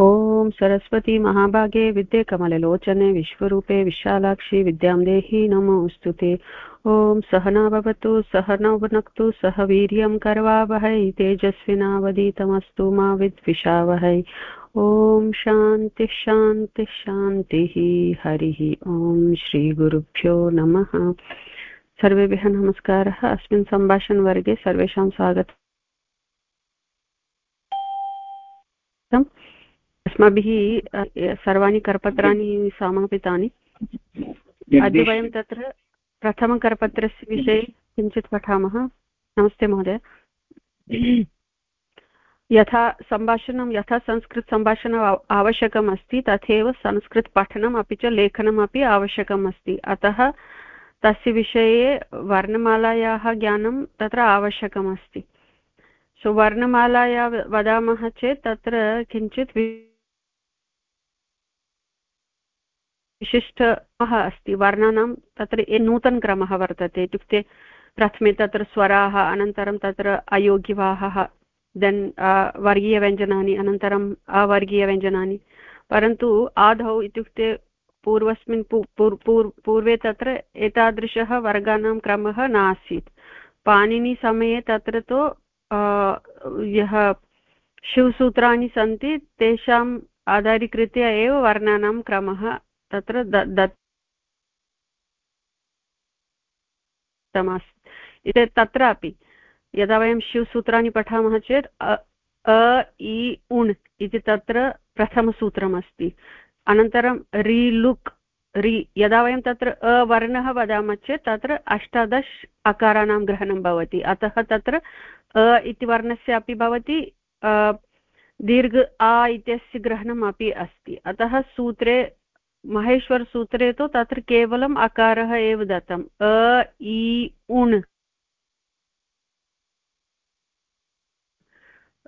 ॐ सरस्वती महाभागे विद्ये कमललोचने, विश्वरूपे विशालाक्षि विद्यां देहि नमोऽस्तु ते ॐ सहना भवतु सहनौ भुनक्तु सह वीर्यं करवावहै तेजस्विनावदीतमस्तु मा विद्विषावहै। ॐ शान्तिः शान्तिः शान्तिः, हरिः। ॐ श्रीगुरुभ्यो नमः। सर्वेभ्यः नमस्कारः। अस्मिन् सम्भाषणवर्गे सर्वेषां स्वागतम्। अस्माभिः सर्वाणि करपत्राणि समापितानि। अद्य वयं तत्र प्रथमकरपत्रस्य विषये किञ्चित् पठामः। नमस्ते महोदय। यथा सम्भाषणं यथा संस्कृतसम्भाषणम् आवश्यकम् अस्ति तथैव संस्कृतपठनम् अपि च लेखनम् अपि आवश्यकम् अस्ति। अतः तस्य विषये वर्णमालायाः ज्ञानं तत्र आवश्यकम् अस्ति। सो वर्णमालाया वदामः चेत् तत्र किञ्चित् विशिष्टः अस्ति। वर्णानां तत्र नूतनक्रमः वर्तते। इत्युक्ते प्रथमे तत्र स्वराः, अनन्तरं तत्र अयोगिवाहः देन् वर्गीयव्यञ्जनानि अनन्तरम् अवर्गीयव्यञ्जनानि। परन्तु आदौ इत्युक्ते पूर्वस्मिन् पूर्वे तत्र एतादृशः वर्गाणां क्रमः नासीत्। पाणिनिसमये तत्र तु यः शिवसूत्राणि सन्ति, तेषाम् आधारीकृत्य एव वर्णानां क्रमः तत्र दत्तमस्ति इति तत्रापि यदा वयं शिवसूत्राणि पठामः चेत्, अ इ, उण् इति तत्र प्रथमसूत्रमस्ति अनन्तरं रि, लुक्, रि, यदा वयं तत्र अवर्णः वदामः चेत्, तत्र अष्टादश अकाराणां ग्रहणं भवति। अतः तत्र अ इति वर्णस्य अपि भवति दीर्घ आ इत्यस्य ग्रहणम् अपि अस्ति। अतः सूत्रे महेश्वरसूत्रे तु तत्र केवलम् अकारः एव दत्तम्। अ, इ, उण्।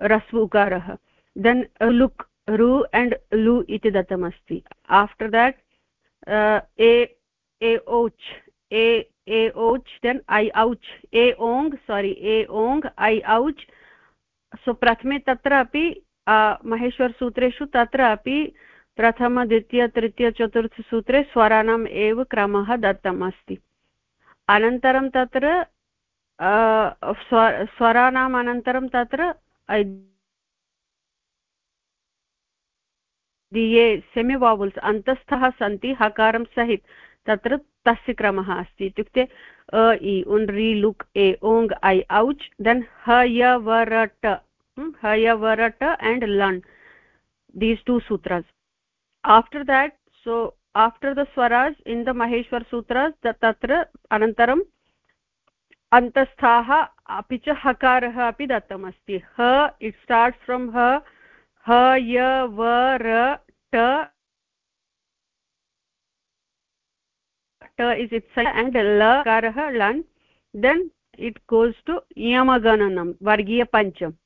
रस्वुकारः देन् लुक् रु एण्ड् लु इति दत्तमस्ति। आफ्टर् देट् ए ए ओच् ए ए ओच् देन् ऐ, औच्। ए, ओङ् सोरि ए, ओङ्, ऐ, औच्। सो प्रथमे तत्र अपि महेश्वरसूत्रेषु तत्र अपि प्रथम, द्वितीय, तृतीय चतुर्थसूत्रे स्वराणाम् एव क्रमः दत्तम् अस्ति अनन्तरं तत्र स्वराणाम् अनन्तरं तत्र ये सेमिवावुल्स् अन्तस्थः सन्ति, हकारं सहित। तत्र तस्य क्रमः अस्ति। इत्युक्ते, अ, इ, उन्, रि, लुक्, ए, ओङ्, ऐ, औच्, देन् हय वरट हय वरट and लण्। These two sutras. After that so after the swaras in the Maheshwara sutras तत्र अनन्तरम् अन्तस्थाः अपि च हकारः अपि दत्तमस्ति ह इट् स्टार्ट्स् फ्रम् ह ह य व र ट ट इस् इट्स् एण्ड् लकारः लन् देन् इट् गोस् टु यमगणनं वर्गीयपञ्चम्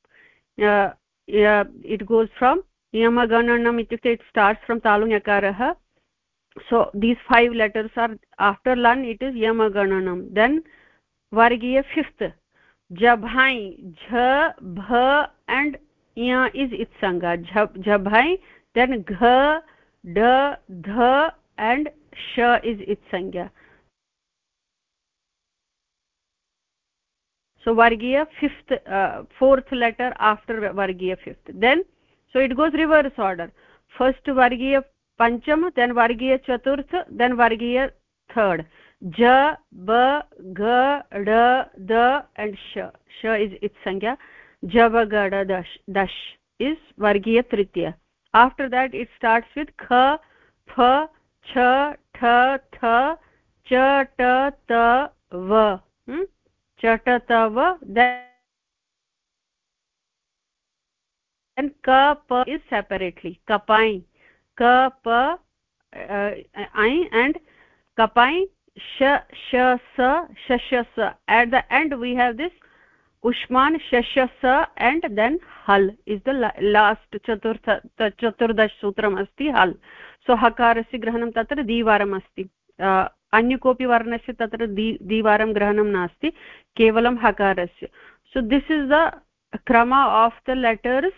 इट् गोस् फ्रम् नियमगणनम् इत्युक्ते it starts from तालुङ्यकारः so these five letters are after लन् it is यमगणनं देन् वर्गीय फिफ्त् झभै झ भ एण्ड् य इस् इत्सङ्गा झभै देन् घ ड ध एण्ड् श इस् इत्सङ्गा सो वर्गीय फिफ्त् फोर्थ् लेटर् आफ्टर् वर्गीय fifth then so it goes reverse order first vargiya pancham then vargiya chaturth then vargiya third ja ba ga da da and sh sh is its sangya javagada dash dash is vargiya tritiya after that it starts with kha pha cha tha tha cha ta ta va hmm? cha ta ta va then ka pa is separately kapai ka pa uh, i and kapai sh sh sa sh sh sa at the end we have this ushman sh sh sa and then hal is the last chaturtha chaturdash sutram asti hal so hakarasya grahanam tatra divaram asti अन्य कोऽपि वर्णस्य तत्र दि द्विवारं ग्रहणं नास्ति केवलं हकारस्य so this is the krama of the letters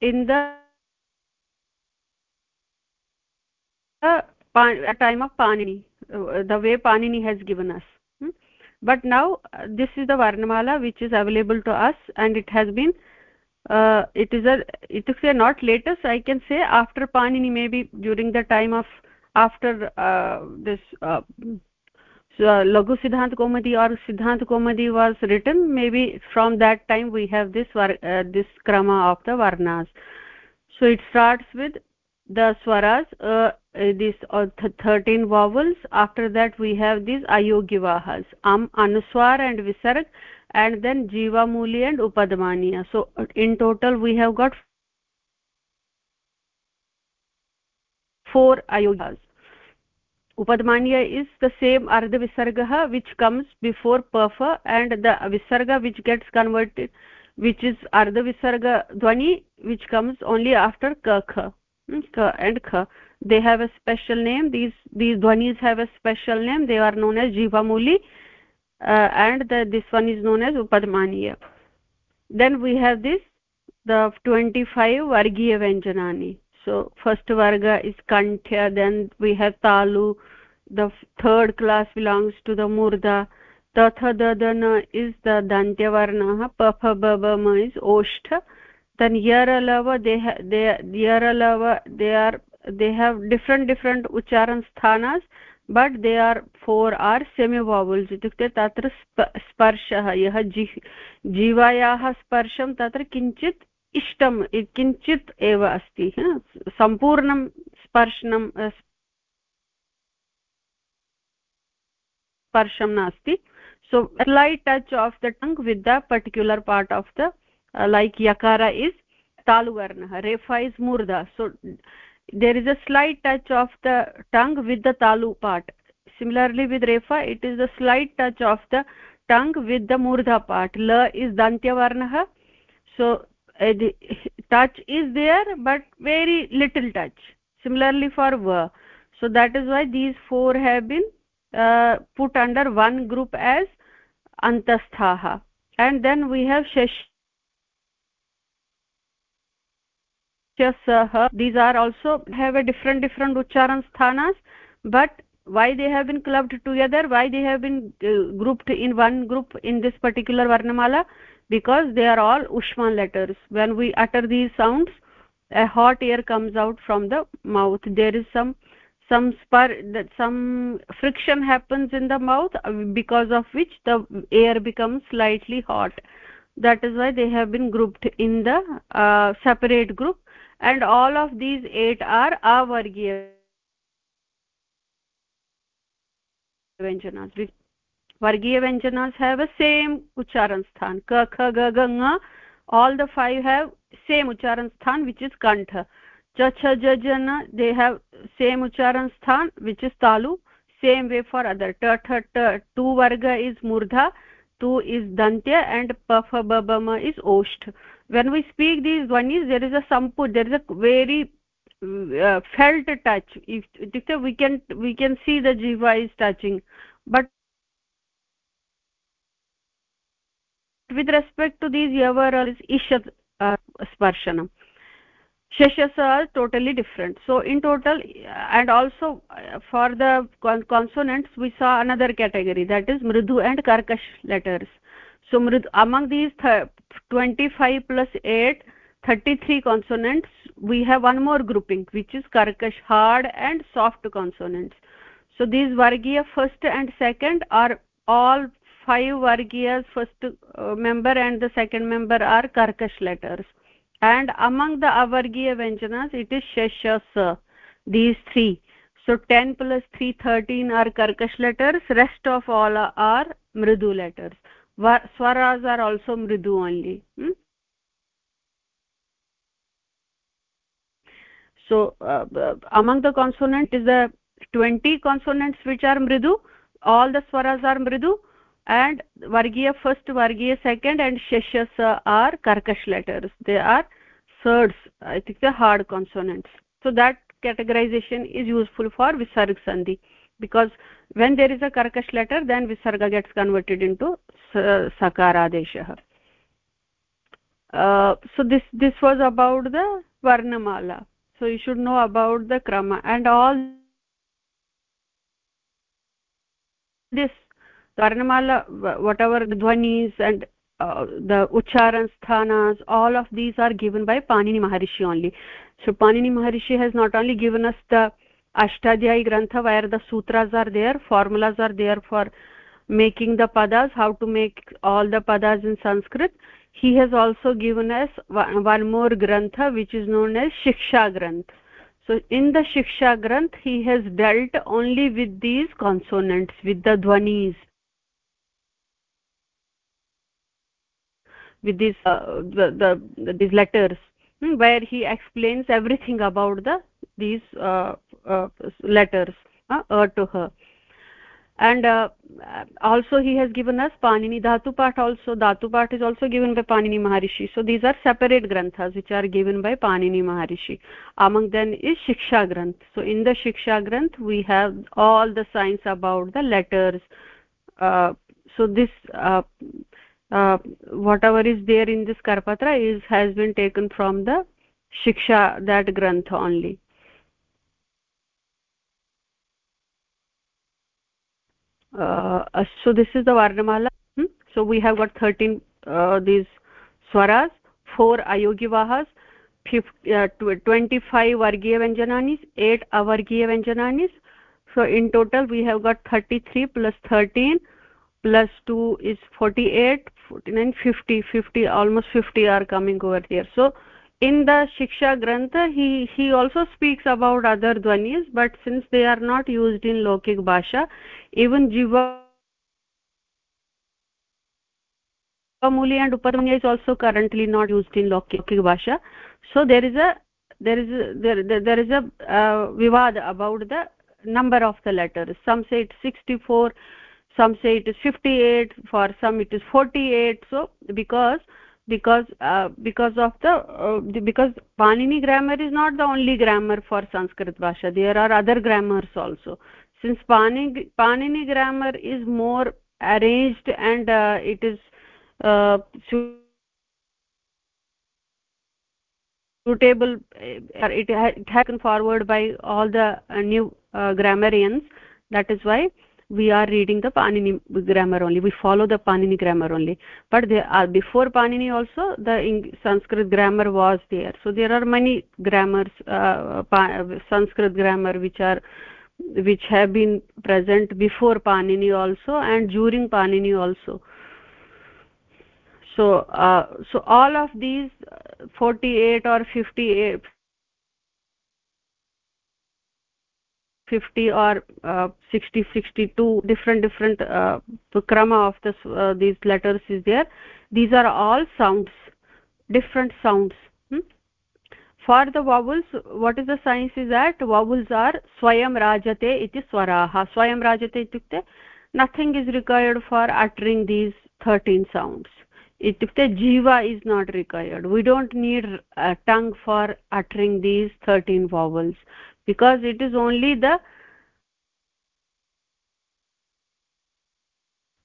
in the at time of panini uh, the way panini has given us hmm? but now uh, this is the varnamala which is available to us and it has been uh, it is a it is a not latest i can say after panini maybe during the time of after uh, this uh, uh, laghu siddhant kaumudi or siddhant kaumudi was written. Maybe from that time we have this uh, this krama of the varnas. So it starts with the swaras uh, this uh, 13 vowels. After that we have these ayogivahas am anuswar and visarg and then jiva muli and upadmaniya so in total we have got four ayogivahas upadmaniya is the same ardha visarga which comes before pafa and the visarga which gets converted which is ardha visarga dhvani which comes only after ka kha hmm, ka and kha they have a special name. These these dhvanis have a special name. They are known as jivamuli uh, and the, this one is known as upadmaniya. Then we have this the 25 vargiya vyanjanani so first varga is kanthya then we have talu the third class belongs to the murda तथ Dadan is the dantyavarnah paf babam is oshtha then yaralava they they yaralava they are they have different different ucharan sthanas but they are four are semi vowels इत्युक्ते तत्र स्पर्शः यः जी स्पर्शं तत्र किञ्चित् इष्टं किञ्चित् एव अस्ति सम्पूर्णं स्पर्शनं स्पर्शं नास्ति। So light touch of the tongue with the particular part of the like यकार इस् तालुवर्णः रेफा इस् मूर्धा so there is a slight touch of the tongue with the तालु part similarly with रेफा it is the slight touch of the tongue with the मूर्धा part ल is दन्त्यवर्णः so the touch is there but very little touch. Similarly for va so that is why these four have been uh, put under one group as antasthaha and then we have shash these are also have a different different ucharan sthanas but why they have been clubbed together why they have been uh, grouped in one group in this particular varnamala because they are all ushman letters. When we utter these sounds a hot air comes out from the mouth. There is some some spur that some friction happens in the mouth uh, because of which the air becomes slightly hot. That is why they have been grouped in the uh, separate group. And all of these eight are avargiya vyanjanas वर्गीय व्यंजनास have a same उच्चारण स्थान क ख ग ग ङ all the five have same उच्चारण स्थान व्हिच इज़ कंठ च छ ज ज न दे हैव सेम उच्चारण स्थान व्हिच तालु सेम वे फॉर अदर ट ठ ट टू वर्ग इज़ मूर्धा टू इज़ दंत्य एंड पफ फ ब ब म इज़ ओष्ठ when we speak these dhvanis there is a sampu there is a very uh, felt touch. If it is we can we can see the jiva is with respect to these yavar is ishat uh, sparshanam totally different. So in total and also uh, for the consonants we saw another category that is mridu and karkash letters. So among these 25 plus 8 33 consonants we have one more grouping which is karkash hard and soft consonants. So these vargiya first and second are all five vargiyas first uh, member and the second member are karkash letters. And among the avargiya vyanjanas it is shashasa these three. So 10 plus 3 13 are karkash letters. Rest of all are mridu letters. Swaras are also mridu only. Hmm? so uh, among the consonants is the 20 consonants which are mridu all the swaras are mridu and vargiya first vargiya second and sheshasa are karkash letters. They are surds i think the hard consonants. So that categorization is useful for visarga sandhi because when there is a karkash letter then visarga gets converted into sakaradeshah uh, so this this was about the varnamala so you should know about the krama and all this varnamala whatever the dhvanis and uh, the ucharan sthanas all of these are given by panini maharishi only. So panini maharishi has not only given us the ashtadhyayi grantha where the sutras are there formulas are there for making the padas how to make all the padas in sanskrit. He has also given us one more grantha which is known as shiksha granth so in the shiksha granth he has dealt only with these consonants with the dhvanis with these uh, the, the these letters hmm, where he explains everything about the these uh, uh, letters uh, uh, to her. And uh, also he has given us panini dhatu part also. Dhatu part is also given by panini maharishi. So these are separate granthas which are given by panini maharishi. Among them is shiksha granth. So in the shiksha granth we have all the science about the letters. Uh, so this uh, uh, whatever is there in this karpatra is has been taken from the shiksha that granth only. Uh, so this is the varnamala. Hmm? so we have got 13 uh, these swaras 4 ayogivahas uh, 25 vargiya vyanjananis 8 avargiya vyanjananis so in total we have got 33 plus 13 plus 2 is 48 49 50 50 almost 50 are coming over here. So in the shiksha grantha he he also speaks about other dhvanis but since they are not used in lokik bhasha even jiva muli and upadmani is also currently not used in lokik bhasha. So there is a there is a, there, there, there is a uh, vivad about the number of the letters. Some say it's 64 some say it is 58 for some it is 48 so because because uh, because of the, uh, the because panini grammar is not the only grammar for sanskrit bhasha. There are other grammars also. Since panini panini grammar is more arranged and uh, it is uh, suitable uh, it, has been forward by all the uh, new grammarians. That is why we are reading the panini grammar only. We follow the panini grammar only. But there are before panini also the sanskrit grammar was there. So there are many grammars uh, sanskrit grammar which are which have been present before panini also and during panini also. So uh, so all of these 48 or 58 50 or uh, 60 62 different different uh, krama of this uh, these letters is there. These are all sounds different sounds hmm? for the vowels what is the science is that vowels are swayam rajate iti swaraha. Swayam rajate itukte nothing is required for uttering these 13 sounds. Itukte jiva is not required. We don't need a tongue for uttering these 13 vowels because it is only the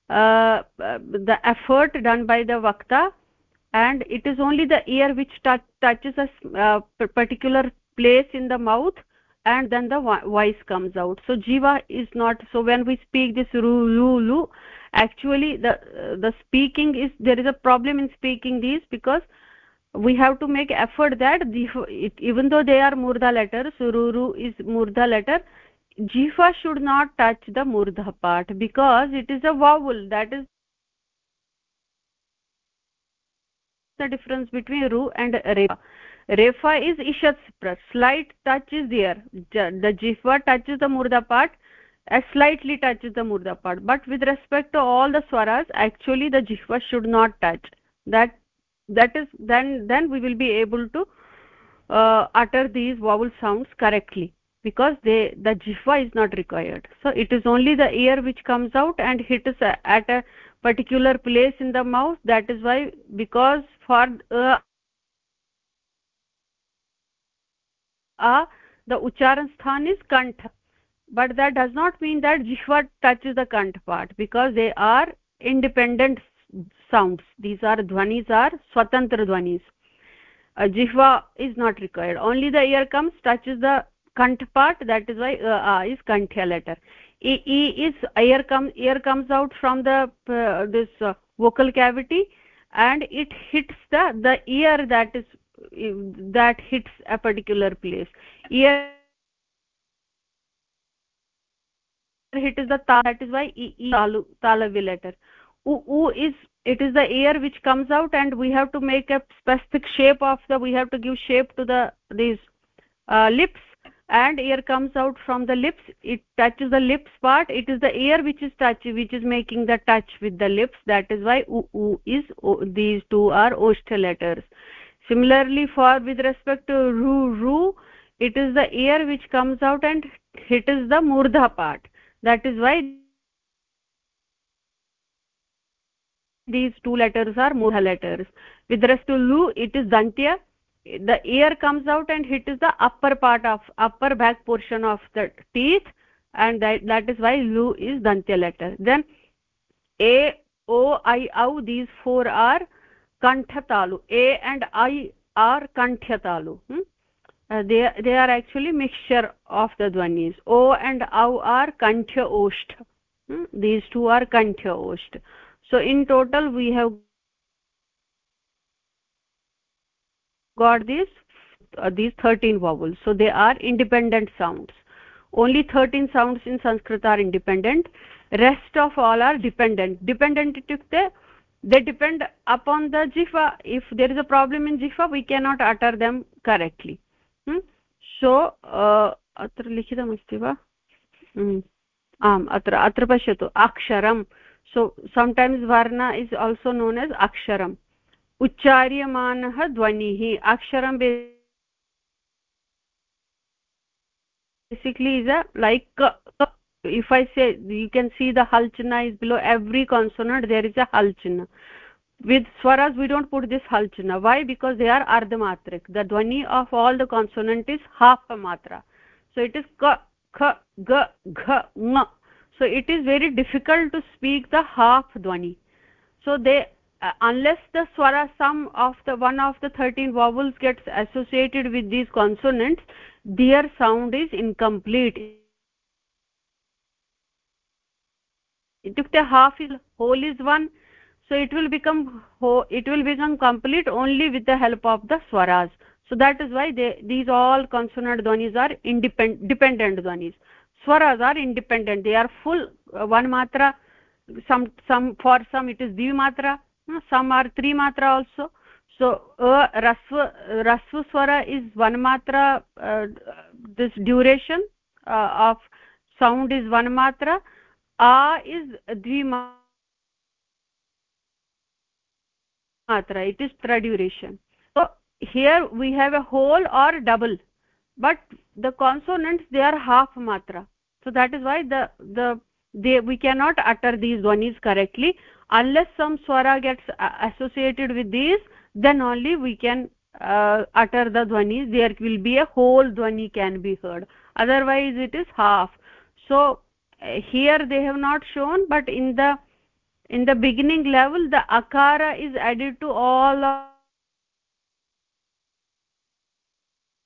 uh, the effort done by the vakta and it is only the ear which touch, touches a uh, particular place in the mouth and then the voice comes out. So jiva is not so when we speak this ru lu lu actually the uh, the speaking is there is a problem in speaking these because we have to make effort that even though they are murdha letters sururu is murdha letter jifa should not touch the murdha part because it is a vowel. That is the difference between ru and refa. Refa is ishat slight touch is there. The jifa touches the murdha part a slightly touches the murdha part. But with respect to all the swaras actually the jiva should not touch. That that is then then we will be able to uh, utter these vowel sounds correctly because they the jihva is not required. So it is only the ear which comes out and hits at a particular place in the mouth. That is why because for uh, uh, the ucharan sthan is kantha. But that does not mean that jihva touches the kantha part because they are independent sounds. These are dhvanis are swatantra dhvanis a jihva is not required. Only the ear comes touches the kant part that is why uh, uh, is kanthya letter. E, e is air comes air comes out from the uh, this uh, vocal cavity and it hits the the ear that is that hits a particular place. Ear hit is the ta that is why e, e talu talavi letter. U, u is it is the air which comes out and we have to make a specific shape of the we have to give shape to the these uh, lips and air comes out from the lips. It touches the lips part. It is the air which is touch which is making the touch with the lips. That is why u, u is o, these two are oshta letters. Similarly for with respect to ru ru it is the air which comes out and it is the murdha part. That is why these two letters are murdha letters. With respect to lu it is dantya. The air comes out and hit is the upper part of upper back portion of the teeth and that, that is why lu is dantya letter. Then a o i au these four are kanthatalu. A and i are kanthatalu. Hmm? uh, they they are actually mixture of the dhvanis o and au are kanthya osht hmm? these two are kanthya osht so in total we have got these uh, these 13 vowels so they are independent sounds only 13 sounds in sanskrit are independent rest of all are dependent dependent itukte they depend upon the jiva if there is a problem in jiva we cannot utter them correctly hmm? so अत्र लिखितमस्ति वा आम् अत्र अत्र पश्यतु अक्षरं सो sometimes varna is also known as aksharam उच्चार्यमानः ध्वनिः अक्षरं basically is a like if i say you can see the halchana is below every consonant there is a halchana with swaras we don't put this halchana why because they are ardhamatrik the dhvani of all the consonant is half a matra so it is ka kha ga gha ng so it is very difficult to speak the half dhvani so they uh, unless the swara sum of the one of the 13 vowels gets associated with these consonants their sound is incomplete. Itukte half is whole is one. So it will become it will become complete only with the help of the swaras. So that is why they, these all consonant dhvanis are independent dependent swaras are independent. They are full uh, one matra some some for some it is dvimatra some are three matra also. So a rasva rasva swara is one matra uh, this duration uh, of sound is one matra a is dvi matra it is tra duration. So here we have a whole or double but the consonants they are half matra so that is why the the they we cannot utter these dhvanis correctly. Unless some swara gets uh, associated with these then only we can uh, utter the dhvanis there will be a whole dhvani can be heard. Otherwise it is half. So uh, here they have not shown but in the in the beginning level the akara is added to all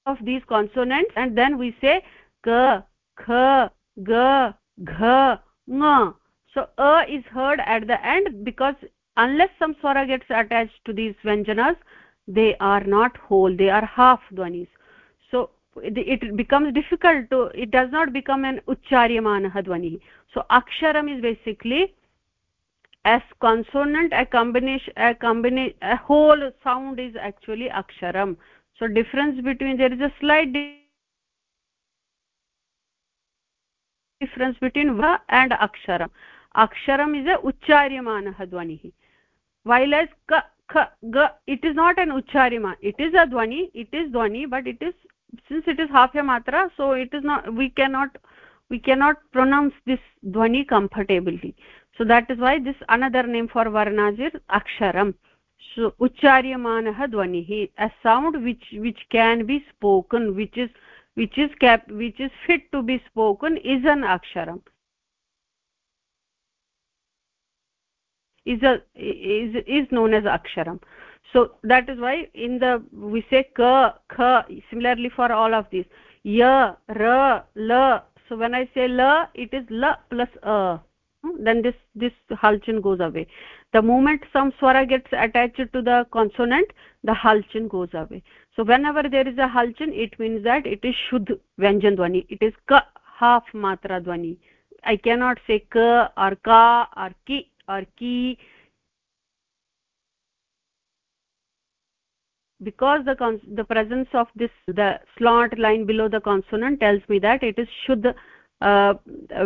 of these consonants. And then we say ka kha ga gha nga so a is heard at the end because unless some swara gets attached to these vyanjanas they are not whole they are half dhvanis so it becomes difficult to it does not become an ucharyamanah dhvani so aksharam is basically as consonant a combination a combination a whole sound is actually aksharam. So difference between there is a slight difference between व and अक्षरम् अक्षरम् is a उच्चार्यमानः ध्वनिः whereas क ख ग it is not an उच्चार्यमान् it is a ध्वनि इट् इस् ध्वनि but it is since it is half a मात्रा so it is not we can not we can not pronounce this ध्वनि comfortably so that is why this another name for वर्णाजिर् अक्षरम् उच्चार्यमानः ध्वनिः a sound which which can be spoken which is which is cap which is fit to be spoken is an aksharam. Is a is is known as aksharam. So that is why in the we say ka kha similarly for all of these. Ya ra la so when i say la it is la plus a. Hmm? then this this halchin goes away. The moment some swara gets attached to the consonant the halchin goes away so whenever there is a halchin it means that it is shuddh vyanjan dhvani it is ka half matra dhvani i cannot say ka or ka or ki or ki because the the presence of this the slant line below the consonant tells me that it is shuddh uh,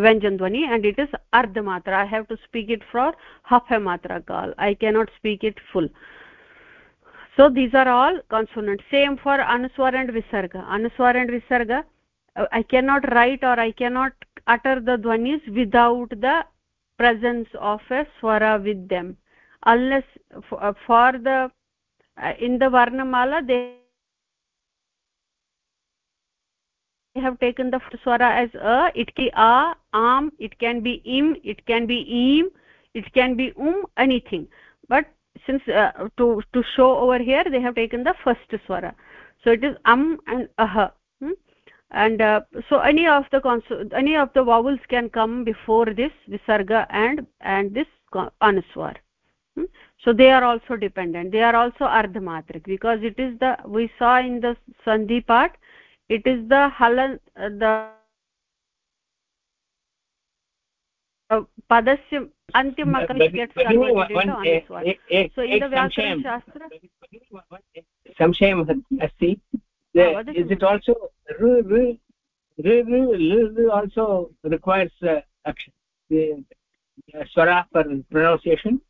vyanjan dhvani and it is ardha matra i have to speak it for half a matra kal i cannot speak it full so these are all consonants. Same for anuswar and visarga. Anuswar and visarga uh, i cannot write or i cannot utter the dhvanis without the presence of a swara with them. Unless for, uh, the uh, in the varnamala they have taken the swara as a. It can be a am it can be im it can be im it can be um anything. But since uh, to to show over here they have taken the first swara so it is am and ah hmm? and uh, so any of the any of the vowels can come before this visarga and and this anuswar hmm? so they are also dependent they are also ardhamatrik because it is the we saw in the sandhi part it is the halan the padasya antim akash gets converted into anuswar so in the vyakaran shastra samshayam asti is it also also requires uh, swara for pronunciation.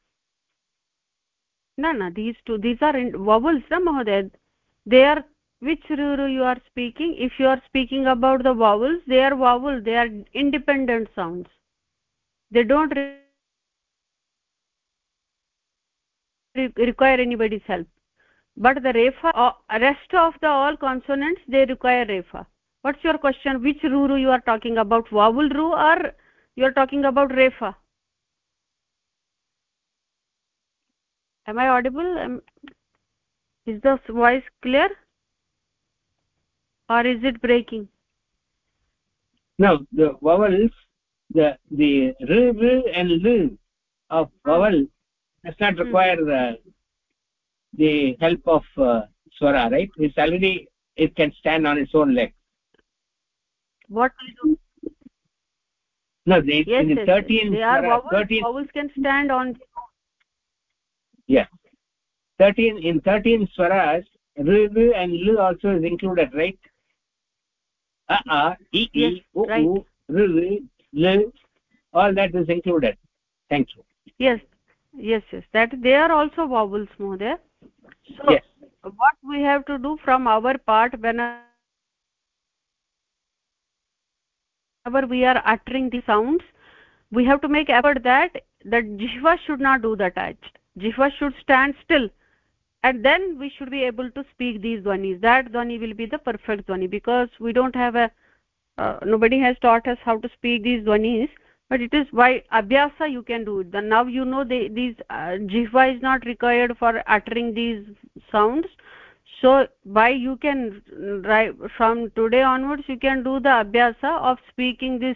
No no these two these are in vowels na mahoday they are which ruru you are speaking? If you are speaking about the vowels they are vowel they are independent sounds they don't re require anybody's help. But the refa uh, rest of the all consonants they require refa. What's your question? Which ruru you are talking about? Vowel ru or you are talking about refa? Am i audible? Is the voice clear? Or is it breaking? No the vowels the the r, r and l of vowel does not hmm. require uh, the help of uh, swara right? It's already it can stand on its own leg. What? No they, yes, in the 13 they are vowels, 13 vowels can stand on. Yeah. 13 in 13 swaras r, r and l also is included right? A a e e u u r r l all that is included. Thank you. Yes. Yes yes. That they are also vowels mohdaya so yes. what we have to do from our part whenever we are uttering the sounds we have to make effort that that jihva should not do that jihva should stand still. And then we should be able to speak these dhvanis that dhvani will be the perfect dhvani because we don't have a nobody has taught us how to speak these dhvanis but it is by abhyasa you can do it. Now you know they, these uh, jihva is not required for uttering these sounds. So by you can right from today onwards you can do the abhyasa of speaking this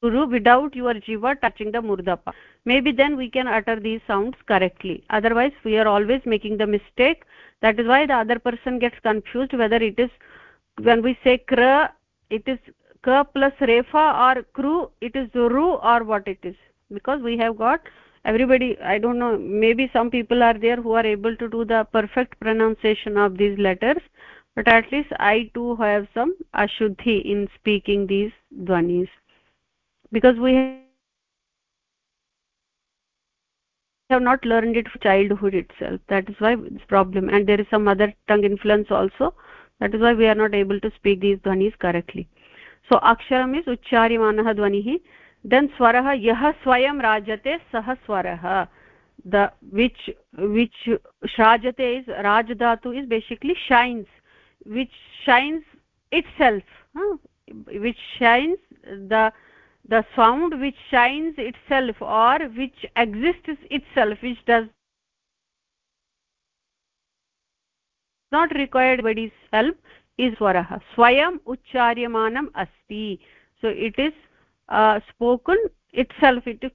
guru without your jiva touching the murdapa maybe then we can utter these sounds correctly. Otherwise we are always making the mistake that is why the other person gets confused whether it is when we say kra it is ka plus refa or kru it is ru or what it is. Because we have got everybody i don't know maybe some people are there who are able to do the perfect pronunciation of these letters but at least i too have some ashuddhi in speaking these dhvanis because we have not learned it from childhood itself. That is why this problem. And there is some other tongue influence also. That is why we are not able to speak these dhvanis correctly. So aksharam is uchcharimanah dhvanihi then swarah yah swayam rajate sah swarah the which which shrajate is raj dhatu is basically shines which shines itself huh? which shines the the sound which shines itself or which exists itself which does not require anybody's help is swarah swayam ucharyamanam asti. So it is uh, spoken itself it is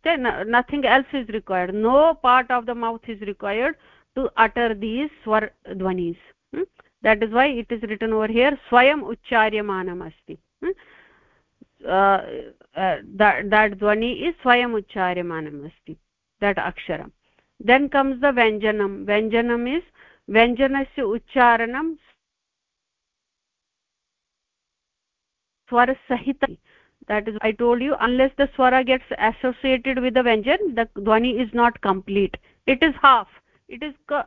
nothing else is required. No part of the mouth is required to utter these swar dhvanis hmm? that is why it is written over here swayam ucharyamanam asti hmm? That dhvani is swayam ucharyamanam that aksharam then comes the vyanjanam vyanjanam is vyanjanasya uchcharanam swara sahita that is i told you unless the swara gets associated with the vyanjan the dhvani is not complete. It is half. It is so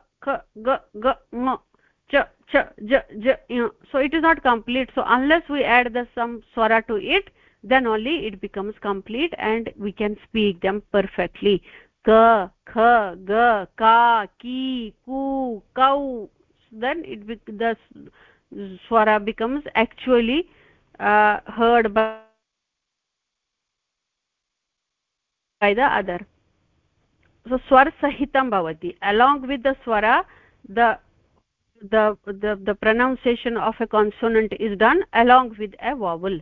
it is not complete. So unless we add the some swara to it then only it becomes complete and we can speak them perfectly. Ka kha ga ka ki ku kau. Then it the swara becomes actually uh, heard by by the other. So swar sahitam bhavati. Along with the swara the the the the pronunciation of a consonant is done along with a vowel?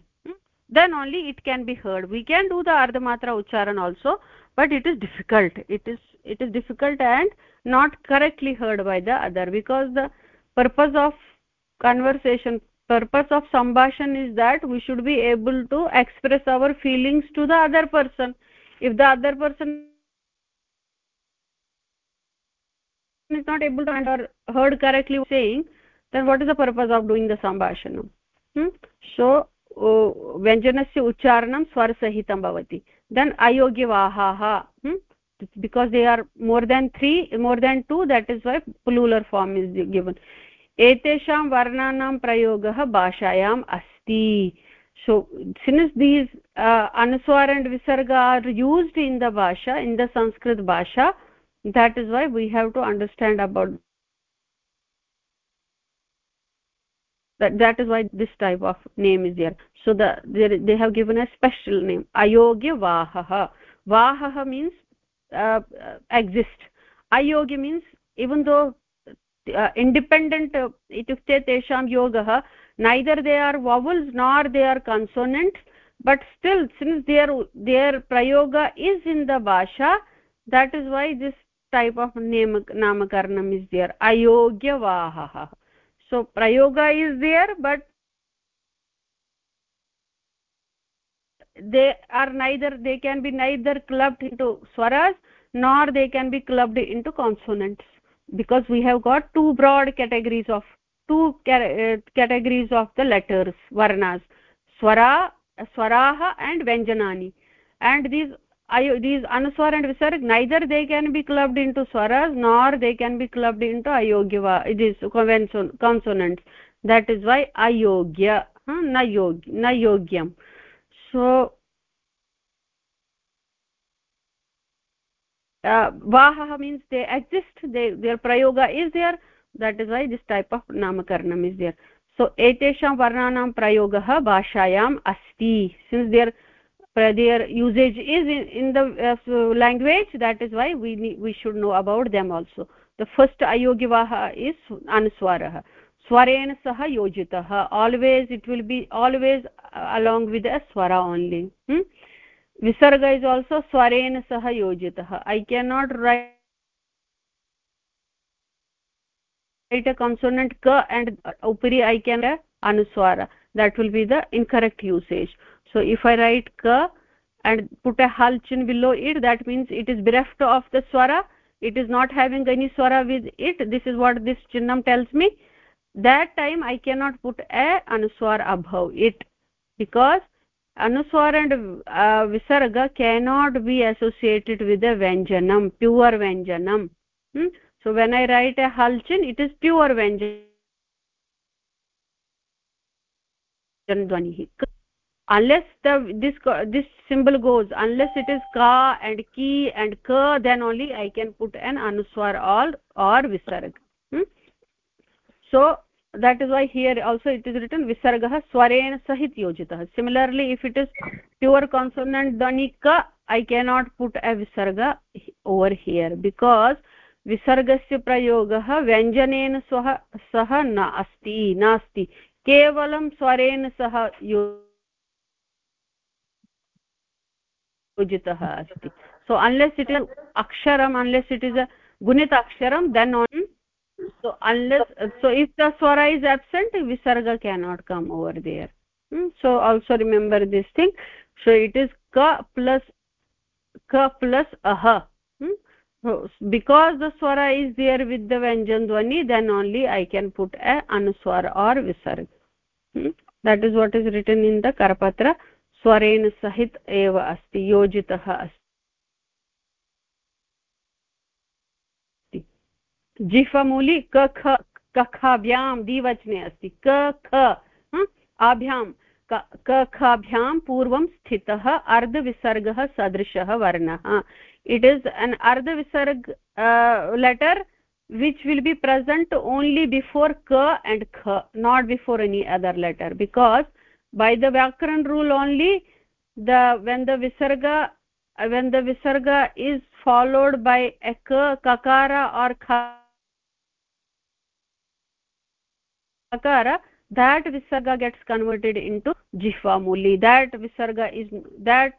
Then only it can be heard. We can do the ardhamatra ucharan also but it is difficult. It is it is difficult and not correctly heard by the other because the purpose of conversation purpose of sambhashan is that we should be able to express our feelings to the other person. If the other person is not able to or heard correctly saying then what is the purpose of doing the sambhashanam? Hmm? so व्यञ्जनस्य उच्चारणं स्वरसहितं भवति। Then अयोग्यवाहाः because they are more than three more than two that is why plural form is given एतेषां वर्णानां प्रयोगः भाषायाम् अस्ति। So since these अनुस्वार अण्ड् विसर्ग आर् यूस्ड् इन् द भाषा इन् द संस्कृत भाषा that is why we have to understand about that that is why this type of name is there. So the they, they have given a special name ayogya vahah vahah means uh, exist. Ayogya means even though uh, independent uh, itukte tesham yogah neither they are vowels nor they are consonants but still since their their prayoga is in the bhasha that is why this type of name namakarnam is there. Ayogya so prayoga is there but they are neither they can be neither clubbed into swaras nor they can be clubbed into consonants because we have got two broad categories of two uh, categories of the letters varnas swara swaraha and vyanjanani. And these these anuswar and visarg neither they can be clubbed into swaras nor they can be clubbed into ayogya. It is consonants. That is why ayogya huh? na yog na yogyam so uh, means they exist they their prayoga is there. That is why this type of namakarnam is there. So etesham varnanam prayogah bhashayam asti. Since their their usage is in, in the uh, language. That is why we need, we should know about them also. The first ayogivah is anuswarah swarena sah yojitah always it will be always along with a swara only. Hmm? visarga is also swarena sah yojitah i cannot write write a consonant ka and upari i can anuswara. That will be the incorrect usage so if i write ka and put a halchin below it that means it is bereft of the swara. It is not having any swara with it. This is what this chinnam tells me. That time i cannot put a anuswar above it because anuswar and uh, visarga cannot be associated with a vyanjanam pure vyanjanam. Hmm? so when i write a halchin it is pure vyanjan dhvani unless the this this symbol goes unless it is ka and ki and ka then only i can put an anuswar or or visarg hmm? so that is why here also it is written visargah swarena sahit yojitah similarly if it is pure consonant dhani ka i cannot put a visarga over here because विसर्गस्य प्रयोगः व्यञ्जनेन सह सह न अस्ति नास्ति केवलं स्वरेण सह योजितः अस्ति। सो अन्लेस् इट् इस् अक्षरम् अन्लेस् इट् इस् अ गुणित अक्षरं then on so unless so if the स्वर इस् एब्सेण्ट् विसर्ग cannot come over there so also remember this thing so it is क प्लस् क प्लस् अह बिकास् द स्वरा is there with the व्यञ्जन् ध्वनि then only I can put a अनुस्वर् or विसर्ग that is what is written in the करपत्र स्वरेण सहित एव अस्ति, योजितः अस्ति। जिह्वमूलि क ख, कखाभ्यां द्विवचने अस्ति। क, ख आभ्यां। क खाभ्यां पूर्वं स्थितः अर्धविसर्गः सदृशः वर्णः। It is an अर्धविसर्ग letter which will be present only before ka and kha not before any other letter because by the vyakaran rule only the when the visarga when the visarga is followed by a kakara or kha akara that visarga gets converted into jihva muli. That visarga is that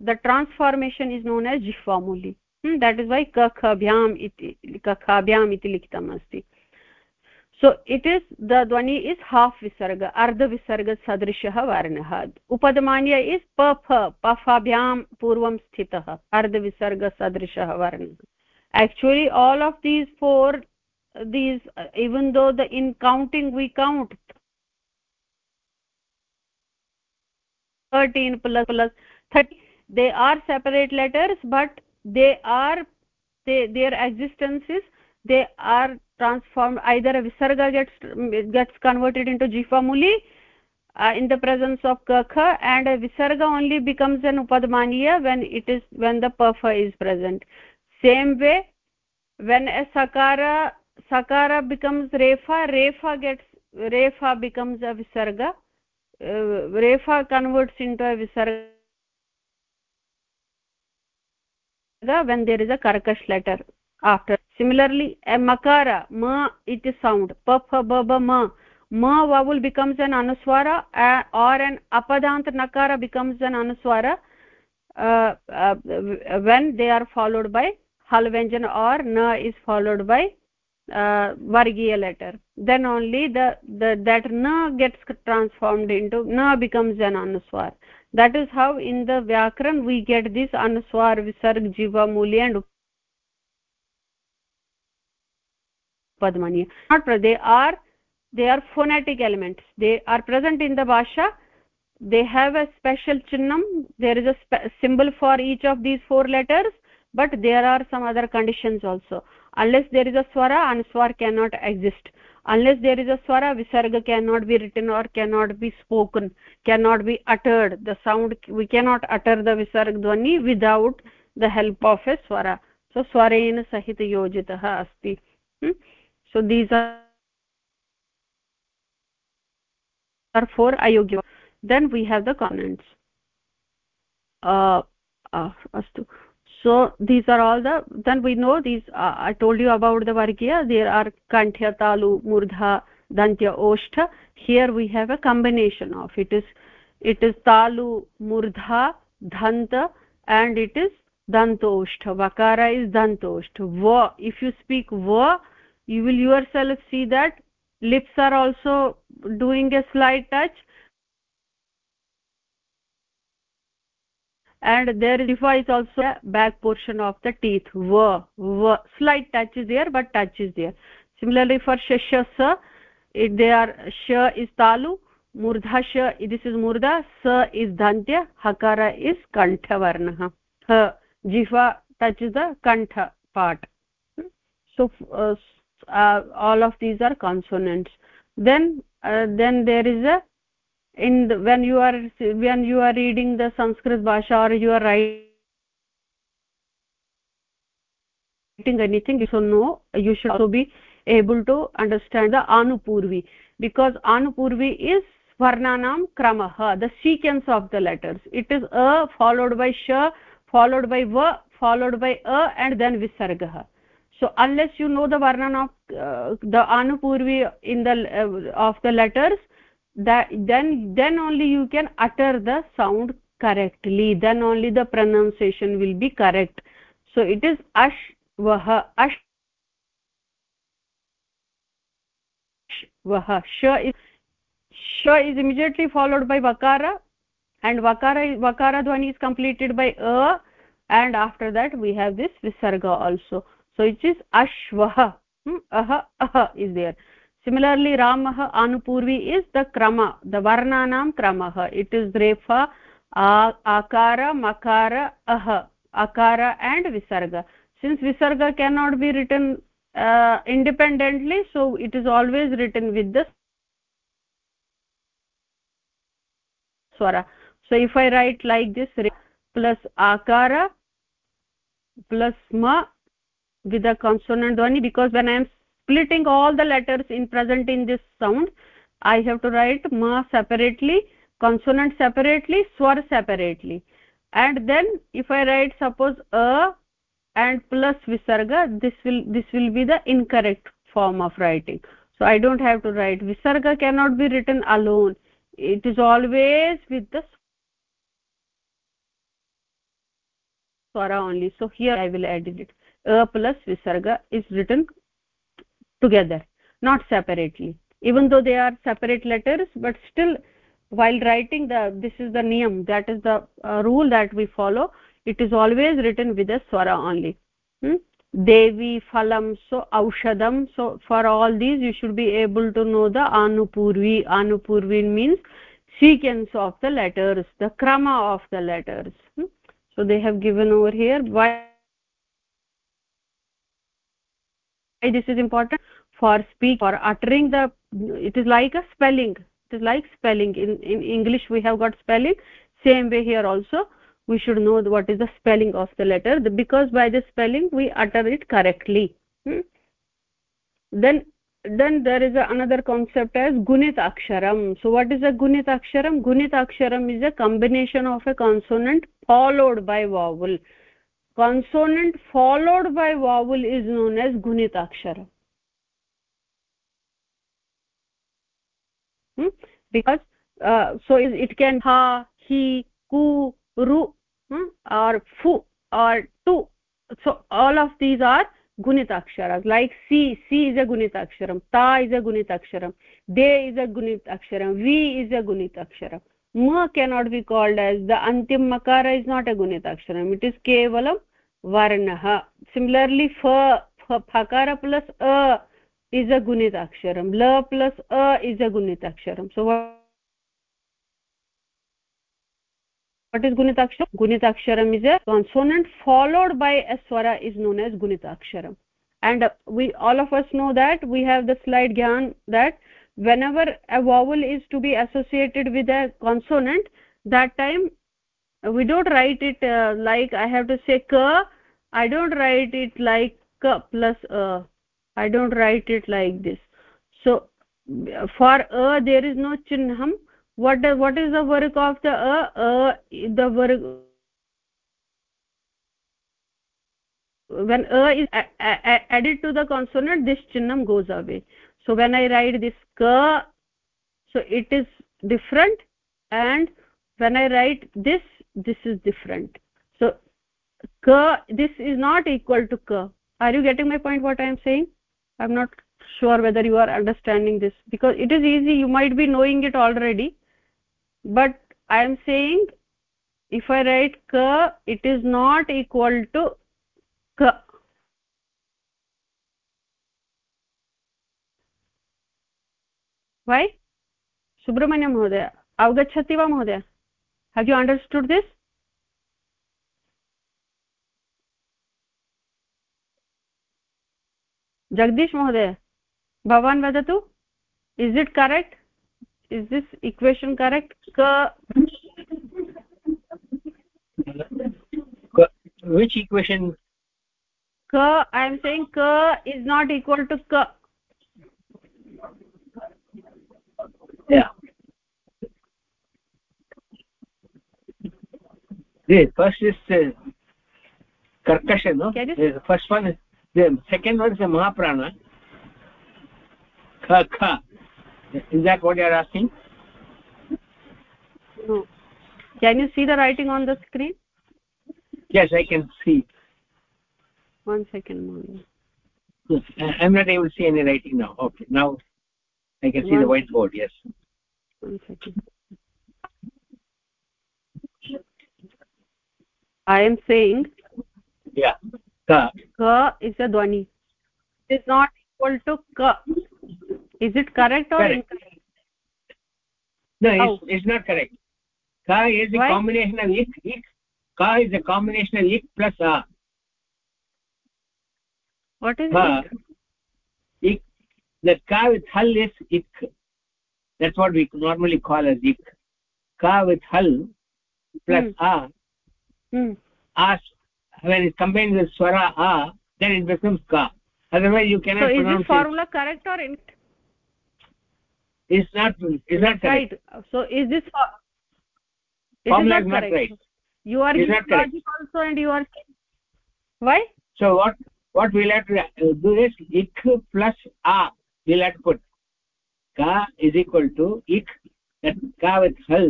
the transformation is known as jihva muli. Hmm, that is why kakhabhyam iti kakhabhyam iti likhtam asti so it is the ध्वनि is half विसर्ग अर्धविसर्गसदृशः वर्णः उपदमान्य is puff पफाभ्यां पूर्वं स्थितः अर्धविसर्गसदृशः वर्णः actually all of these four these even though the in counting we count thirteen plus plus thirty they are separate letters, but they are, they, their existence is transformed either a visarga gets gets converted into jihva muli uh, in the presence of kakha and a visarga only becomes an upadmaniya when it is when the pafa is present. Same way when a sakara sakara becomes refa refa gets refa becomes a visarga uh, refa converts into a visarga when there is a karkash letter after. Similarly a makara ma it is sound. Pa pha ba ba ma ma vowel becomes an anuswara or an apadant nakara becomes an anuswara uh, uh, when they are followed by halvyanjan or na is followed by uh, vargiya letter. Then only the, that na gets transformed into na becomes an anuswar. That is how in the vyakaran we get this anuswar visarg jiva muli and padmani not they are they are phonetic elements they are present in the bhasha they have a special chinnam there is a symbol for each of these four letters but there are some other conditions also unless there is a swara anuswar cannot exist unless there is a swara visarga cannot be written or cannot be spoken cannot be uttered the sound we cannot utter the visarga dhvani without the help of a swara so swarena sahita yojitah asti hmm? So these are are four ayogya then we have the consonants uh, uh astu. So these are all the then we know these uh, i told you about the vargya. There are kanthya talu murdha dantya oshtha here we have a combination of. It is it is talu murdha dhanta and it is dantoshtha vakara is dantoshtha va if you speak va you will yourself see that lips are also doing a slight touch. And there is also a back portion of the teeth. V, slight touch is there but touch is there. Similarly for shasha sa they are sh is talu murdha sh this is murda sa is dantya hakara is kantha varna ha jiva touches the kantha part. So uh, uh, all of these are consonants. Then uh, then there is a in the, when you are when you are reading the sanskrit bhasha or you are writing anything you should know you should also be able to understand the anupurvi. Because anupurvi is varnanam kramah the sequence of the letters. It is a followed by sh followed by va followed by a and then visargah so unless you know the varnan of uh, the anupurvi in the uh, of the letters that then then only you can utter the sound correctly. Then only the pronunciation will be correct. So it is ash vah ash vah sh is sh is immediately followed by vakara and vakara vakara dhvani is completed by a and after that we have this visarga also so it is ashvah hmm? aha aha is there. Similarly ramah anupurvi is the krama the varnanam kramah. It is refa akara makara ah akara and visarga. Since visarga cannot be written uh, independently so it is always written with the swara. So if i write like this plus akara plus ma with a consonant dhvani because when i am splitting all the letters in present in this sound i have to write ma separately consonant separately swar separately. And then if i write suppose a and plus visarga this will this will be the incorrect form of writing. So i don't have to write. Visarga cannot be written alone. It is always with the swara only. So here i will edit it a plus visarga is written together not separately. Even though they are separate letters but still while writing the this is the niyam that is the uh, rule that we follow it is always written with a swara only. Hmm? devi phalam so aushadam so for all these you should be able to know the anupurvi. Anupurvi means sequence of the letters the krama of the letters. Hmm? so they have given over here. Why this is important? For speak for uttering the it is like a spelling. It is like spelling. In in english we have got spelling. Same way here also we should know what is the spelling of the letter. Because by the spelling we utter it correctly. Hmm? then then there is another concept as gunit aksharam so what is a gunit aksharam gunit aksharam is a combination of a consonant followed by vowel consonant followed by vowel is known as gunit aksharam hmm? because uh, so it can ha he ku ru hmm? or fu or tu so all of these are gunitaksharas like c c is a gunitaksharam ta is a gunitaksharam de is a gunitaksharam v is a gunitaksharam ma cannot be called as the antim makara is not a gunitaksharam it is kevalam varnah. Similarly fa phakara plus a is a gunit aksharam la plus a is a gunit aksharam so what what is gunit aksharam gunit aksharam is a consonant followed by a swara is known as gunit aksharam and we all of us know that we have the slide gyan that whenever a vowel is to be associated with a consonant that time we don't write it uh, like i have to say ka. I don't write it like ka plus a. I don't write it like this. So for a there is no chinnam what the, what is the work of the a? Uh, the work when a is added to the consonant this chinnam goes away so when i write this ka so it is different and when i write this this is different. So ka this is not equal to ka are you getting my point what i am saying? I'm not sure whether you are understanding this because it is easy. You might be knowing it already but i am saying if i write ka it is not equal to ka why subramanya mohoday avgachati va mohoday have you understood this Jagdish महोदय भवान् वदतु is it correct is this equation correct क which equation ka i am saying ka is not equal to ka yeah. The first is uh, karkasha no? The first one is the second one is the mahaprana. Kha kha is that what you are asking? No. Can you see the writing on the screen? Yes i can see. One second more i'm not able to see any writing now. Okay now i can see the whiteboard yes. one second. I am saying yeah ka. Ka is a dhvani it is not equal to ka. Is it correct or correct. incorrect? No it's, oh. it's not correct. Ka is a Why? combination of ik ik. Ka is a combination of ik plus a. What is ka, ik? The ka with hal is ik that's what we normally call as ik ka with hal plus hmm. a hmm. as when it's combined with swara a then it becomes ka otherwise you cannot so is this formula it. correct or incorrect it's not it's not correct right so is this it formula is not, correct. right you are is not correct. also and you are why so what what we'll have to do is ik plus a we'll have to put ka is equal to ik that ka with hal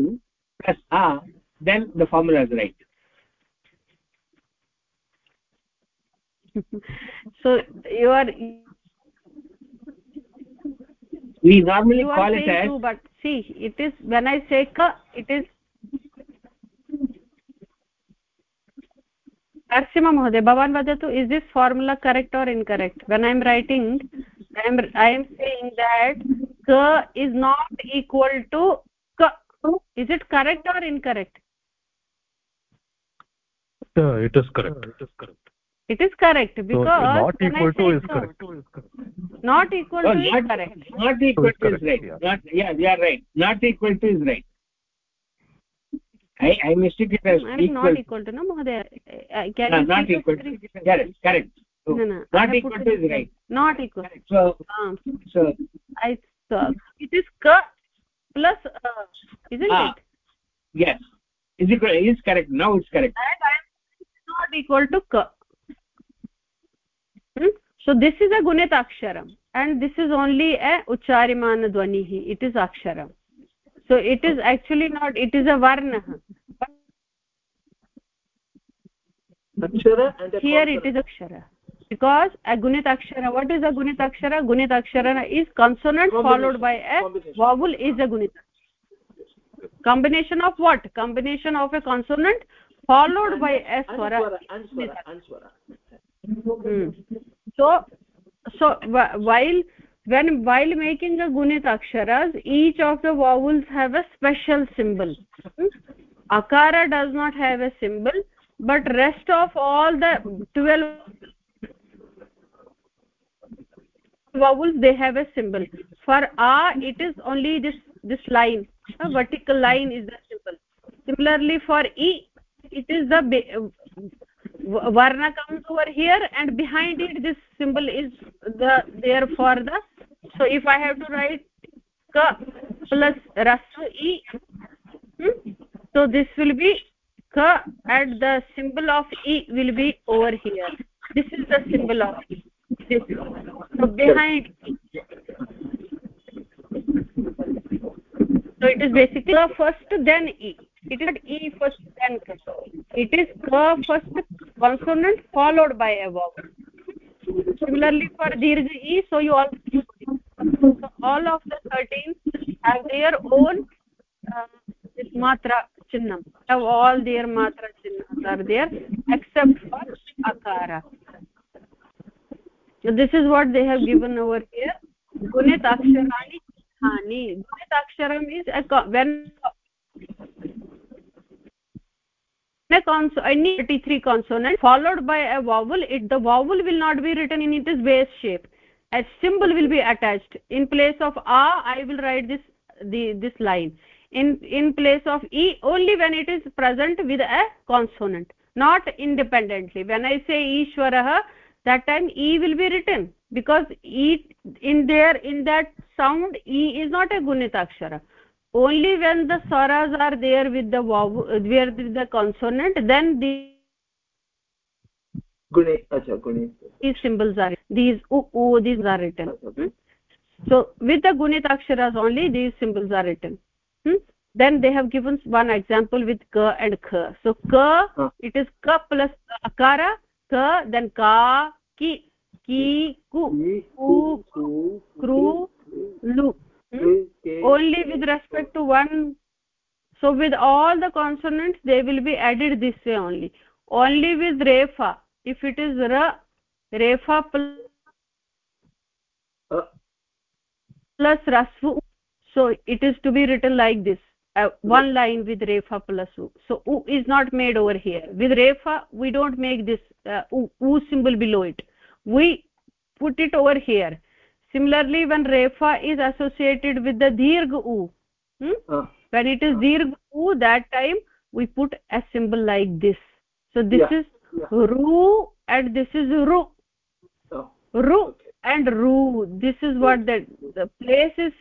plus a then the formula is right so you are we normally you call it as true, but see it is when i say ka it is Arshima Mohade, Bhavan Vadatu, is this formula correct or incorrect? When I am writing, I am, I am saying that ka is not equal to ka. Is it correct or incorrect? Uh, yeah, uh, it is correct. It is correct. It is correct because so not equal to is correct. not equal oh, to not, is correct. not equal to is right. yeah. not yeah you are right. Not equal to is right. I i mistake it as I equal not equal to no mohoday can no, not equal to. correct correct so, no, no, not equal to is right not equal so um, so i so it is ka plus uh, isn't ah, it yes is equal is correct now it's correct and i am not equal to ka hmm? so this is a gunit aksharam and this is only a uchariman dvanihi it is aksharam so it is actually not it is a varna akshara and a here it is akshara because a gunit akshara what is a gunit akshara gunit akshara is consonant followed by a vowel is a gunit combination of what combination of a consonant followed by a swara and swara and swara hmm. so so while when while making a gunit aksharas each of the vowels have a special symbol hmm? akara does not have a symbol but rest of all the 12 vowels they have a symbol. For a it is only this this line. A vertical line is the symbol. Similarly for e it is the varna comes over here and behind it this symbol is the there for the so if i have to write ka plus rasu e hmm? so this will be ka and the symbol of e will be over here. This is the symbol of e so behind e. so it is basically first then e it is e first then ka it is ka first consonant followed by a vowel similarly for dirgha e so you all so all of the 13 have their own uh, this matra chinnam have all their matra chinnams are there except for akara so this is what they have given over here. Gunit aksharani hani gunit aksharam is a when cons any 33 consonant followed by a vowel it the vowel will not be written in its base shape. A symbol will be attached. In place of a i will write this the this line. In in place of e only when it is present with a consonant not independently. When i say ishwarah that time e will be written because e in there in that sound e is not a gunita akshara only when the swaras are there with the vowel where the consonant then the gune acha gune these symbols are these u u these are written hmm? so with the gunit aksharas only these symbols are written hmm? then they have given one example with ka and kha so ka Huh. it is ka plus akara ka then ka ki ki ku ku, ku, kru lu hmm? only with respect to one so with all the consonants they will be added this way only only with refa if it is ra refa uh, plus rasvu so it is to be written like this uh, one line with refa plus u. So u is not made over here. With refa we don't make this uh, u, u symbol below it. We put it over here. Similarly when refa is associated with the dirgh u hmm? uh, when it is dirgh u that time we put a symbol like this. So this Yeah. is yeah. ru and this is ru. Oh, ru okay. and ru. This is what the the place is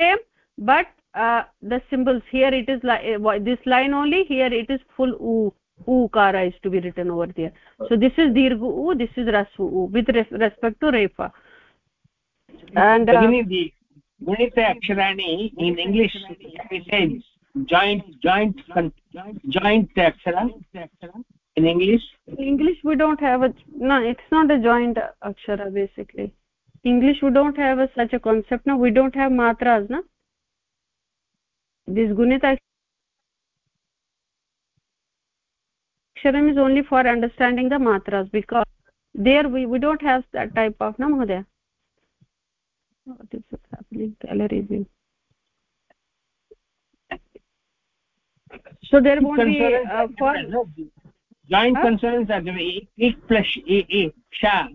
same but uh, the symbols here it is like uh, this line only here it is full u ukara is to be written over there. So this is dirgha u this is rasvu u with res respect to refa. And uh, gunita aksharani in english we say joint joint joint akshara in english? In english we don't have a no it's not a joint akshara basically english we don't have a, such a concept no we don't have matras no this gunita aksharam is only for understanding the matras because there we we don't have that type of no mohdaya what is happening gallery view so there won't be uh, for joint Huh? consonants are given ik plus e e sha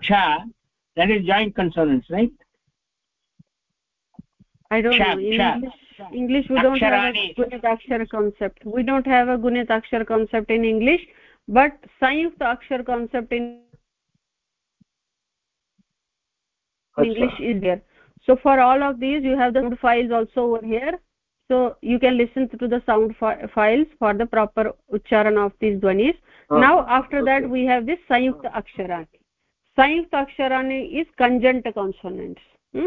sha that is joint consonants right? I don't know. In english english we don't have a gunit akshar concept. We don't have a gunit akshar concept in english but sanyukta akshar concept in Acha. english is there. So for all of these you have the sound files also over here. So you can listen to the sound fi files for the proper ucharan of these dhvanis Ah, now after that we have this sanyukta aksharani sanyukta aksharani is conjunct consonants hmm?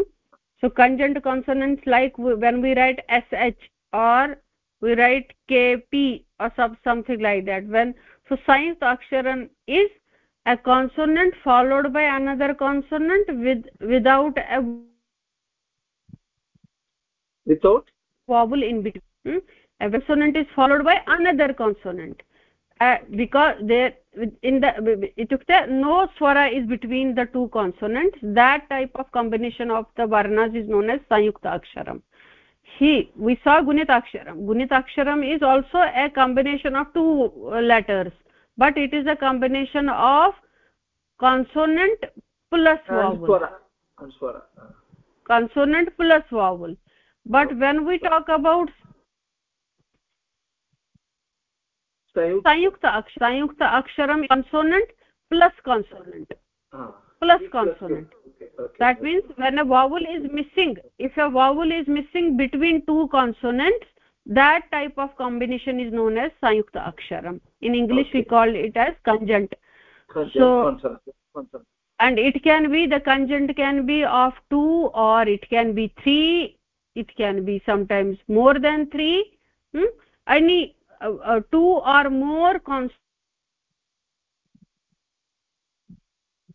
so conjunct consonants like when we write sh or we write kp or some, something like that when so sanyukta aksharan is a consonant followed by another consonant with without a without vowel in between hmm? a consonant is followed by another consonant uh, because there in the itukte no swara is between the two consonants. That type of combination of the varnas is known as sanyukta aksharam. He we saw gunit aksharam. Gunit aksharam is also a combination of two uh, letters. But it is a combination of consonant plus vowel. swara. Swara. Consonant plus vowel. But when we talk about संयुक्त अक्ष संयुक्त अक्षरम consonant plus consonant ah. plus Plus consonant okay, okay. that means when a vowel is missing if a vowel is missing between two consonants that type of combination is known as sanyukta aksharam in english we Okay. call it as conjunct Conjunct, so- consonant, consonant. and it can be the conjunct can be of two or it can be three it can be sometimes more than three hmm? any uh, uh, two or more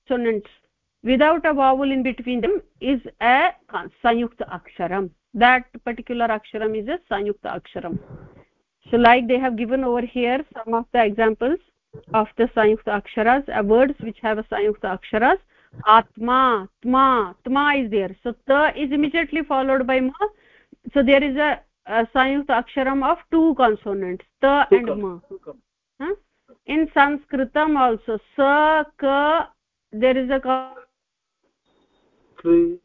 consonants without a vowel in between them is a sanyukta aksharam. That particular aksharam is a sanyukta aksharam. So like they have given over here some of the examples of the sanyukta aksharas uh, words which have a sanyukta aksharas atma tma tma is there. So ta is immediately followed by ma. So there is a, a sanyukta aksharam of two consonants ta and ma huh? in sanskritam also sa ka there is a con- Kri,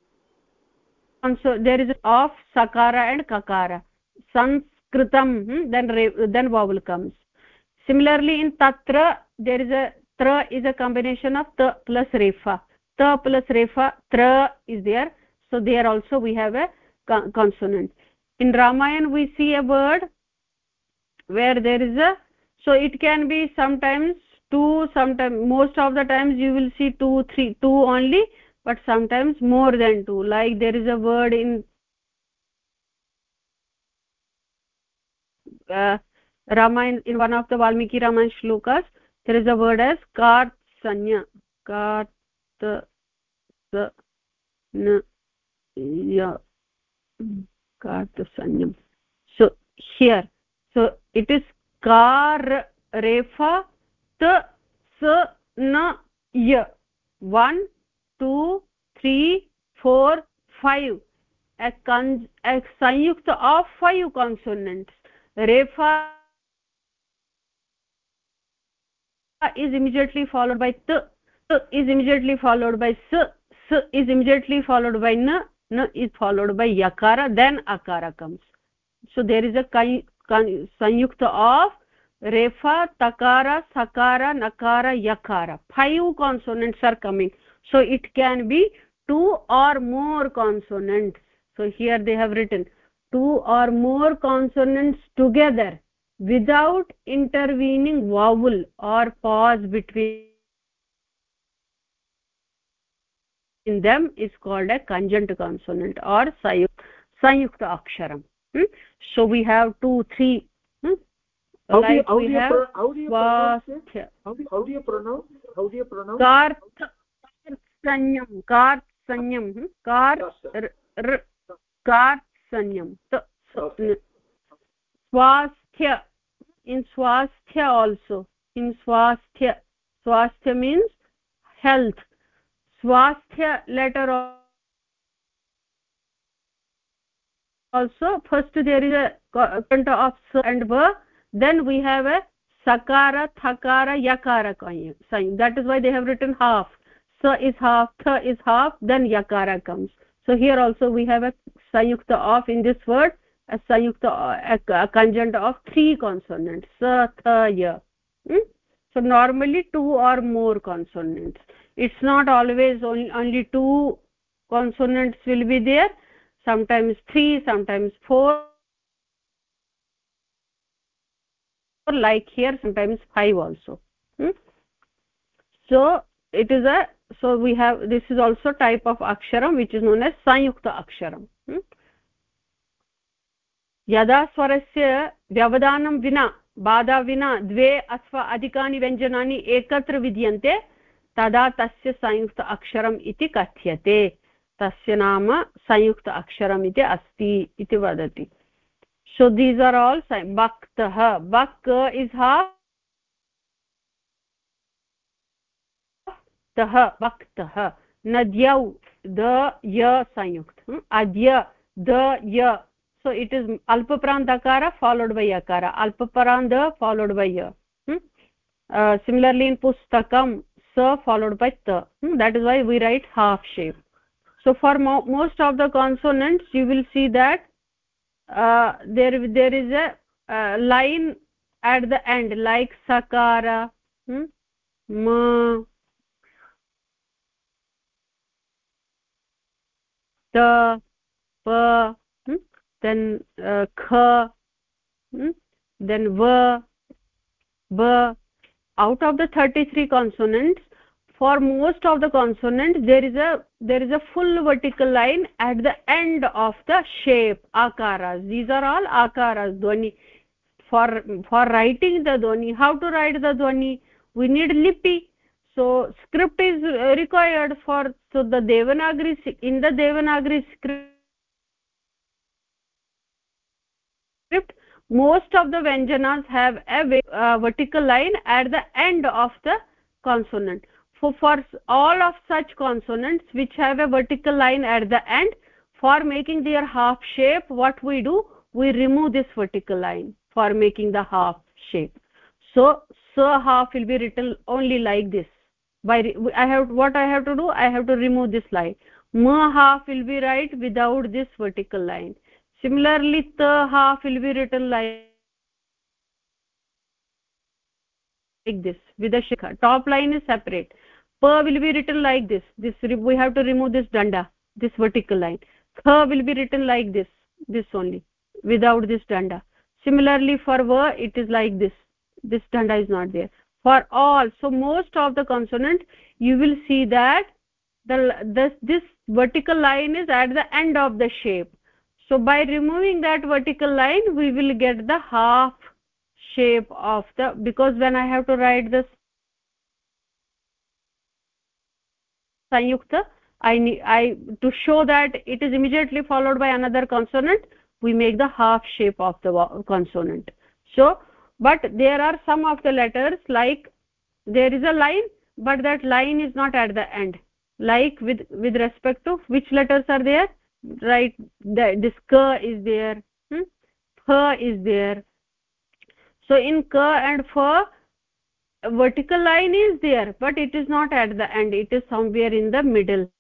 so there is a of sakara and kakara. Sanskritam hmm? then then vowel comes. Similarly in tatra there is a tra is a combination of ta plus refa ta plus refa tra is there. So there also we have a consonant in ramayan we see a word where there is a so it can be sometimes two sometimes most of the times you will see two three two only but sometimes more than two. Like there is a word in uh, ramayana in one of the valmiki ramayana shlokas there is a word as kartsanya. Kart na ya kartsanyam so here so it is kar refa t s n y 1 2 3 4 5 a, con a of five consonants. Refa is immediately followed by t t is immediately followed by s s is immediately followed by n n is followed by yakara then akara comes. So there is a sanyukta of refa takara sakara nakara yakara. Five consonants are coming. So it can be two or more consonants. So here they have written two or more consonants together without intervening vowel or pause between in them is called a conjunct consonant or sanyukta aksharam hmm? so we have two three hmm? how, like do you, how, we do you, have how do you pronounce it how do, how do you pronounce how do you pronounce कार्थ कार्त्सन्यं कार्त्सन्यं hmm? कार् कार्त्सन्यं Okay. swasthya in swasthya also in swasthya swasthya means health swasthya letter also first there is a content of s and then we have a sakara thakara yakara sign. That is why they have written half. Sa is half tha is half then yakara comes. So here also we have a sanyukta of in this word a sanyukta a, a conjunct of three consonants. Sa tha ya hmm? So normally two or more consonants. It's not always only, only two consonants will be there. Sometimes three sometimes four. Or like here sometimes five also. Hmm? so it is a so we have this is also type of aksharam which is known as sanyukta aksharam hmm? यदा स्वरस्य व्यवधानं विना, बाधा विना द्वे अथवा अधिकानि व्यञ्जनानि एकत्र विद्यन्ते, तदा तस्य संयुक्त अक्षरम् इति कथ्यते। तस्य नाम संयुक्त अक्षरम् इति अस्ति इति वदति। सो दीस् आर् आल् भक्तः। बक् इस् हा तः भक्तः। नद्यौ, द, य, संयुक्त। अद्य, द, य। So it is alpaprant dakara followed by akara alpaprant followed by ya hmm? uh, similarly in pustakam sa followed by ta hmm? that is why we write half shape so for mo most of the consonants you will see that uh, there there is a uh, line at the end like sakara hmm? ma ta pa? Then uh, kha hmm? then va ba out of the 33 consonants for most of the consonants there is a there is a full vertical line at the end of the shape akaras. These are all akaras for for writing the dhwani how to write the dhwani we need lipi. So script is required for so the devanagari in the devanagari script script most of the vyanjanas have a uh, vertical line at the end of the consonant. For, for all of such consonants which have a vertical line at the end for making their half shape what we do we remove this vertical line for making the half shape. So so half will be written only like this. By i have what i have to do i have to remove this line. Ma half will be right without this vertical line similarly the half will be written like like this with a shikha top line is separate. Pa will be written like this. This we have to remove this danda this vertical line. Kha will be written like this this only without this danda. Similarly for va it is like this. This danda is not there. For all so most of the consonant you will see that the this this vertical line is at the end of the shape so by removing that vertical line we will get the half shape of the because when i have to write this sanyukta i need i to show that it is immediately followed by another consonant we make the half shape of the consonant. So but there are some of the letters like there is a line but that line is not at the end. Like with with respect to which letters are there right? The, this ka is there. Hmm? is there. So in ka and pha vertical line is there but it is not at the end. It is somewhere in the middle.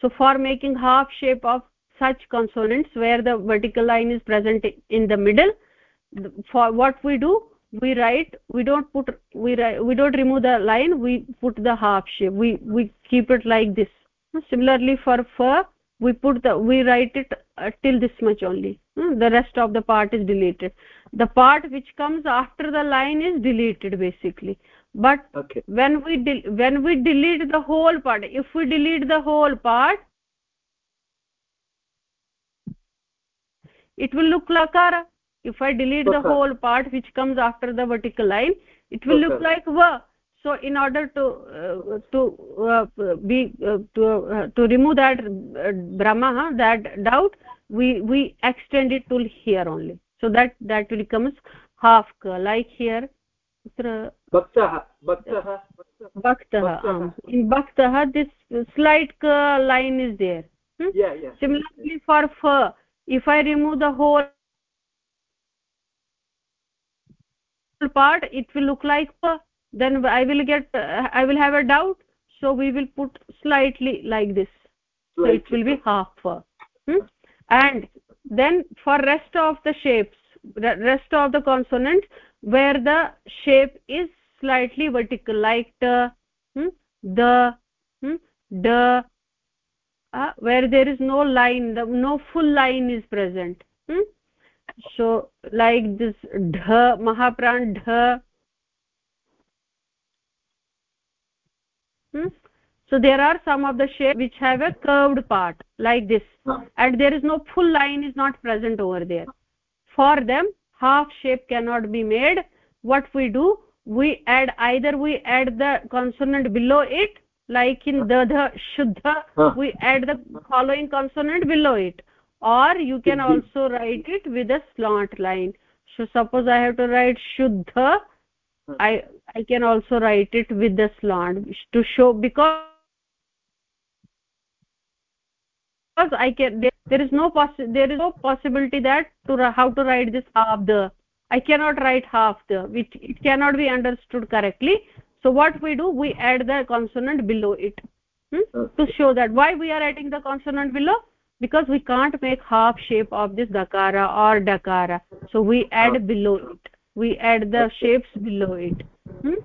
So for making half shape of such consonants where the vertical line is present in the middle for what we do we write we don't put we write, we don't remove the line we put the half shape. We we keep it like this. Similarly for fur we put the we write it uh, till this much only. Hmm? the rest of the part is deleted. The part which comes after the line is deleted basically. But okay. when we when we delete the whole part if we delete the whole part it will look lakara if i delete the whole part which comes after the vertical line it will look like va so in order to uh, to uh, be uh, to uh, to remove that uh, bhrama that doubt we we extend it to here only. So that that becomes half ka like here. Bhaktah bhaktah bhaktah in bhaktah this slight ka line is there. Hmm? yeah yeah. Similarly for fa if i remove the whole part it will look like pa then i will get uh, i will have a doubt so we will put slightly like this so it will be half pa hmm? and then for rest of the shapes rest of the consonants where the shape is slightly vertical like the hmm, the hmm, the uh, where there is no line the no full line is present hmm? So like this dha mahapran dha. Hmm? so there are some of the shape which have a curved part like this. And there is no full line is not present over there. For them half shape cannot be made. What we do we add either we add the consonant below it like in dadha shuddha we add the following consonant below it or you can also write it with a slant line. So suppose i have to write shuddha i i can also write it with the slant to show because because i can there, there is no possi there is no possibility that to how to write this half the. I cannot write half the which it cannot be understood correctly. So what we do we add the consonant below it. Hmm? to show that why we are adding the consonant below because we can't make half shape of this dakara or dakara. So we add below it. We add the shapes below it. Hmm?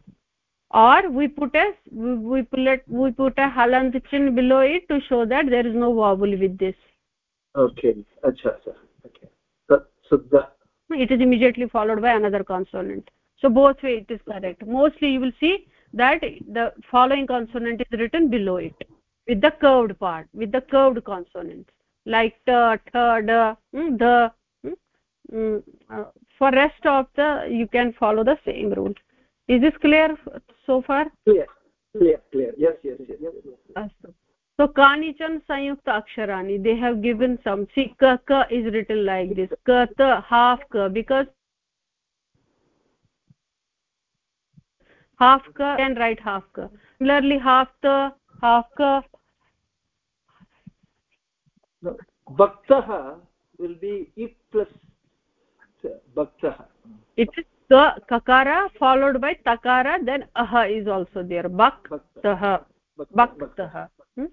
or we put a we put it we put a halant chin below it to show that there is no vowel with this. Okay. Acha acha okay. So, so the it is immediately followed by another consonant. So both way it is correct. Mostly you will see that the following consonant is written below it with the curved part with the curved consonants like da mm, the mm, mm, uh, for rest of the you can follow the same rule. Is this clear so far? Clear clear clear. Yes yes yes, yes, yes. astu so kanichan sanyukta aksharani they have given some see ka ka is written like this ka ta half ka because half ka can write half ka similarly half ta half ka bhaktah will be if plus bhaktah. It is the kakara followed by takara then aha is also there. Bhaktah. Bhaktah. Hmm?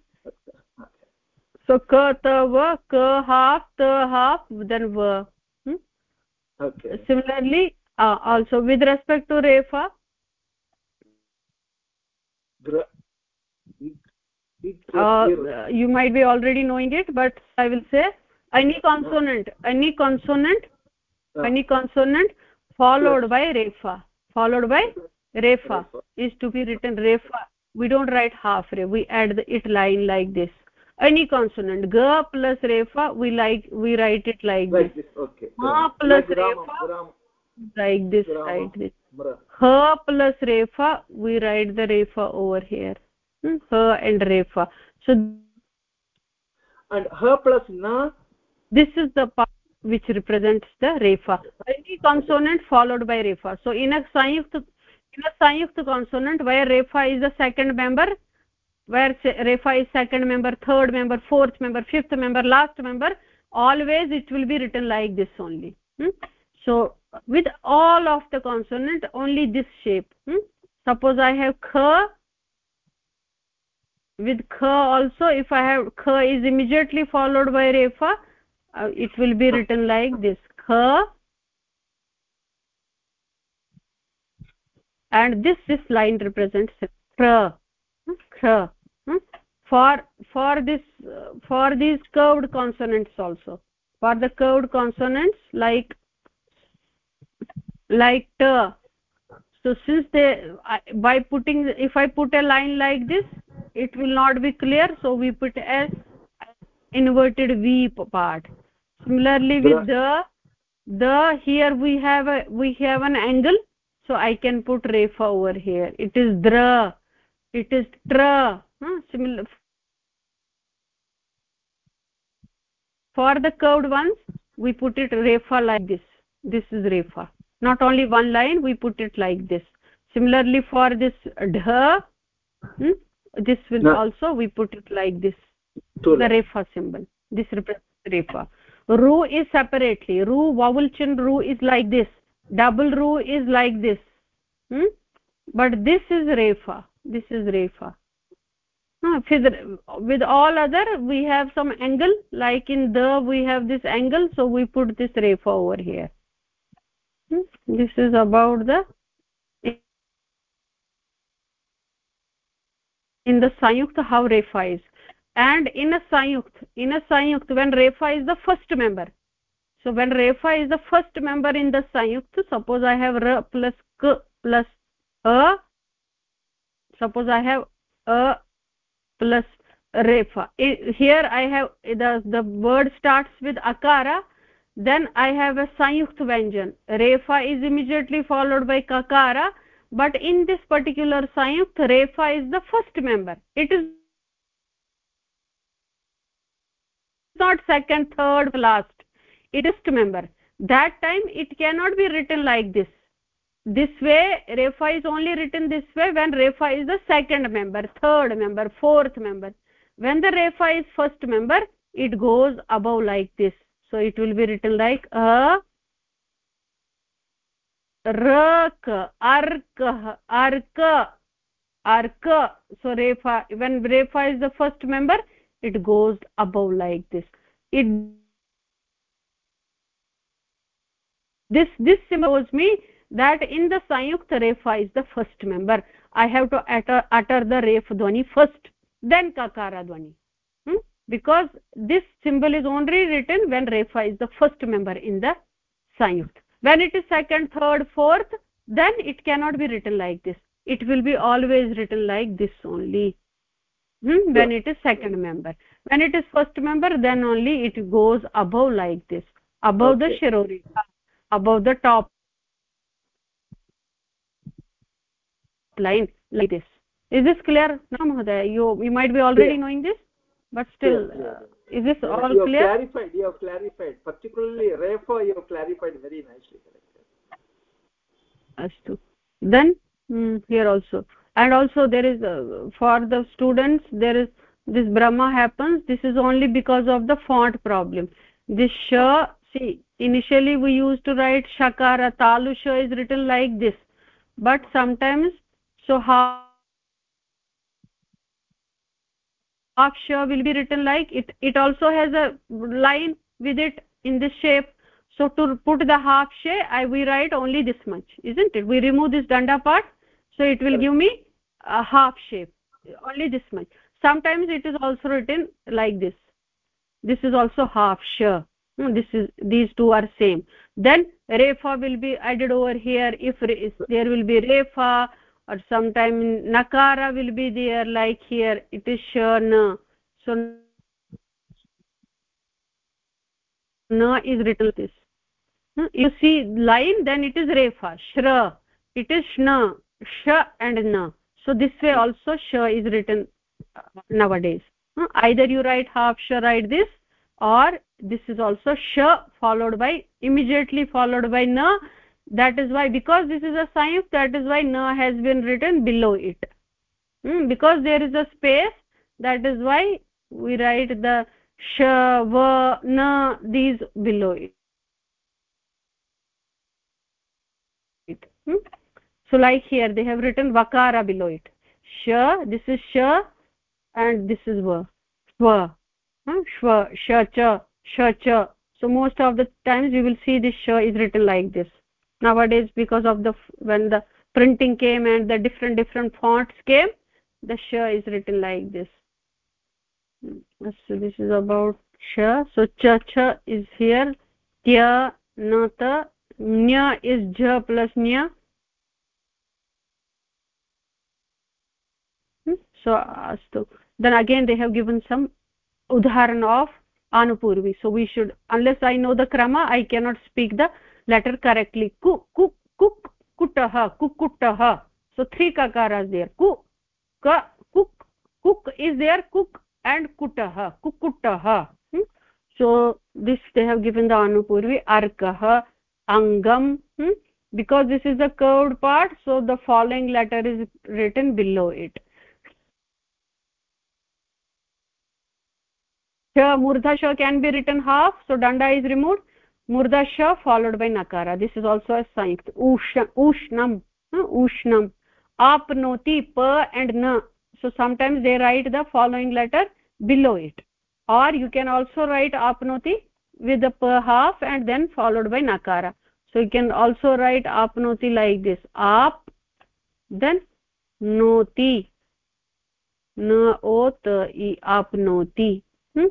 so ka ta va ka half ta half then va. Hmm? okay. Similarly uh, also with respect to refa uh, you might be already knowing it but i will say any consonant any consonant any consonant followed by refa followed by refa is to be written refa we don't write half re we add the it line like this. Any consonant ga plus refa we like we write it like, like this, this okay. Ma plus like gram, refa gram, like this Grama. write this. Ha plus refa we write the refa over here hmm? ha and refa so and ha plus na this is the part which represents the refa any consonant followed by refa so in a sanyukt in a sanyukt consonant where refa is the second member where refa is second member third member fourth member fifth member last member always it will be written like this only hmm? so with all of the consonant only this shape hmm? suppose i have kha with kha also if i have kha is immediately followed by refa uh, it will be written like this. Kha and this this line represents kra kra hmm? for for this uh, for these curved consonants also. For the curved consonants like like t. So since they I, by putting if i put a line like this it will not be clear so we put a inverted v part similarly with the the here we have a we have an angle so i can put refa over here it is dra it is tra huh? similar for the curved ones we put it refa like this this is refa not only one line we put it like this similarly for this dha hmm? This will No. also we put it like this. Two the refa symbol. This represents refa. Ru is separately. Ru vowel chin ru is like this. Double ru is like this. Hmm? but this is refa. This is refa. Huh, with, with all other we have some angle. Like in the we have this angle. So we put this refa over here. Hmm? this is about the in the sanyukt how refa is. And in a sanyukt in a sanyukt when refa is the first member. So when refa is the first member in the sanyukt suppose i have r plus k plus a. Suppose i have a plus refa. Here i have the the word starts with akara. Then i have a sanyukt vyanjan. Refa is immediately followed by kakara but in this particular sanyukt refa is the first member. It is not second third last. It is first member. That time it cannot be written like this. This way refa is only written this way when refa is the second member third member fourth member. When the refa is first member it goes above like this. So it will be written like a rak ark ark ark. So refa when refa is the first member it goes above like this. It this this shows me that in the sanyukt refa is the first member. I have to utter, utter the ref dhvani first then kakara dhvani hmm? because this symbol is only written when refa is the first member in the sanyukt when it is second third fourth then it cannot be written like this. It will be always written like this only. Hmm? when it is second member. When it is first member then only it goes above like this. Above the Okay. shirori above the top line like this. Is this clear? No mahoday you you might be already Yeah. knowing this but still Yeah, yeah, is this all you all have clear? clarified you have clarified. Particularly refa you have clarified very nicely astu then mm, here also. And also there is uh, for the students there is this bhrama happens this is only because of the font problem. This sha see initially we used to write shakara talu sha is written like this. But sometimes so how half sha will be written like it it also has a line with it in this shape. So to put the half sha i we write only this much isn't it? We remove this danda part so it will give me a half shape only this much. Sometimes it is also written like this. This is also half sha Hmm, this is these two are same. Then refa will be added over here. If there will be refa or sometime nakara will be there like here. It is shana so na is written this. Hmm, you see line then it is refa shra. It is shna sh and na. So this way also sh is written uh, nowadays. Hmm, either you write half sh write this or this is also sh followed by immediately followed by na that is why because this is a science that is why na has been written below it. Hmm, because there is a space that is why we write the sh va na these below it. Hmm? so like here they have written vakara below it. Sh this is sh and this is va shva hmm? shva sh cha sh cha so most of the times you will see this sh is written like this nowadays because of the when the printing came and the different different fonts came the sh is written like this. Hmm, so this is about sh so cha cha is here. Tya na ta nya is j plus nya. Hmm, so astu then again they have given some udaharan of anupurvi. So we should unless i know the krama i cannot speak the letter correctly. Ku ku kuk kutah kukutah so three kakaras there. Ku ka kuk kuk is there kuk and kutah kukutah hmm? so this they have given the anupurvi arkah angam. Hmm? because this is the curved part so the following letter is written below it. Sh murdha can be written half so danda is removed by nakara this is also a sign ush ushnam huh? ushnam apnoti pa and na so sometimes they write the following letter below it or you can also write apnoti with the pa half and then followed by nakara so you can also write apnoti like this ap then noti na ot i apnoti hmm?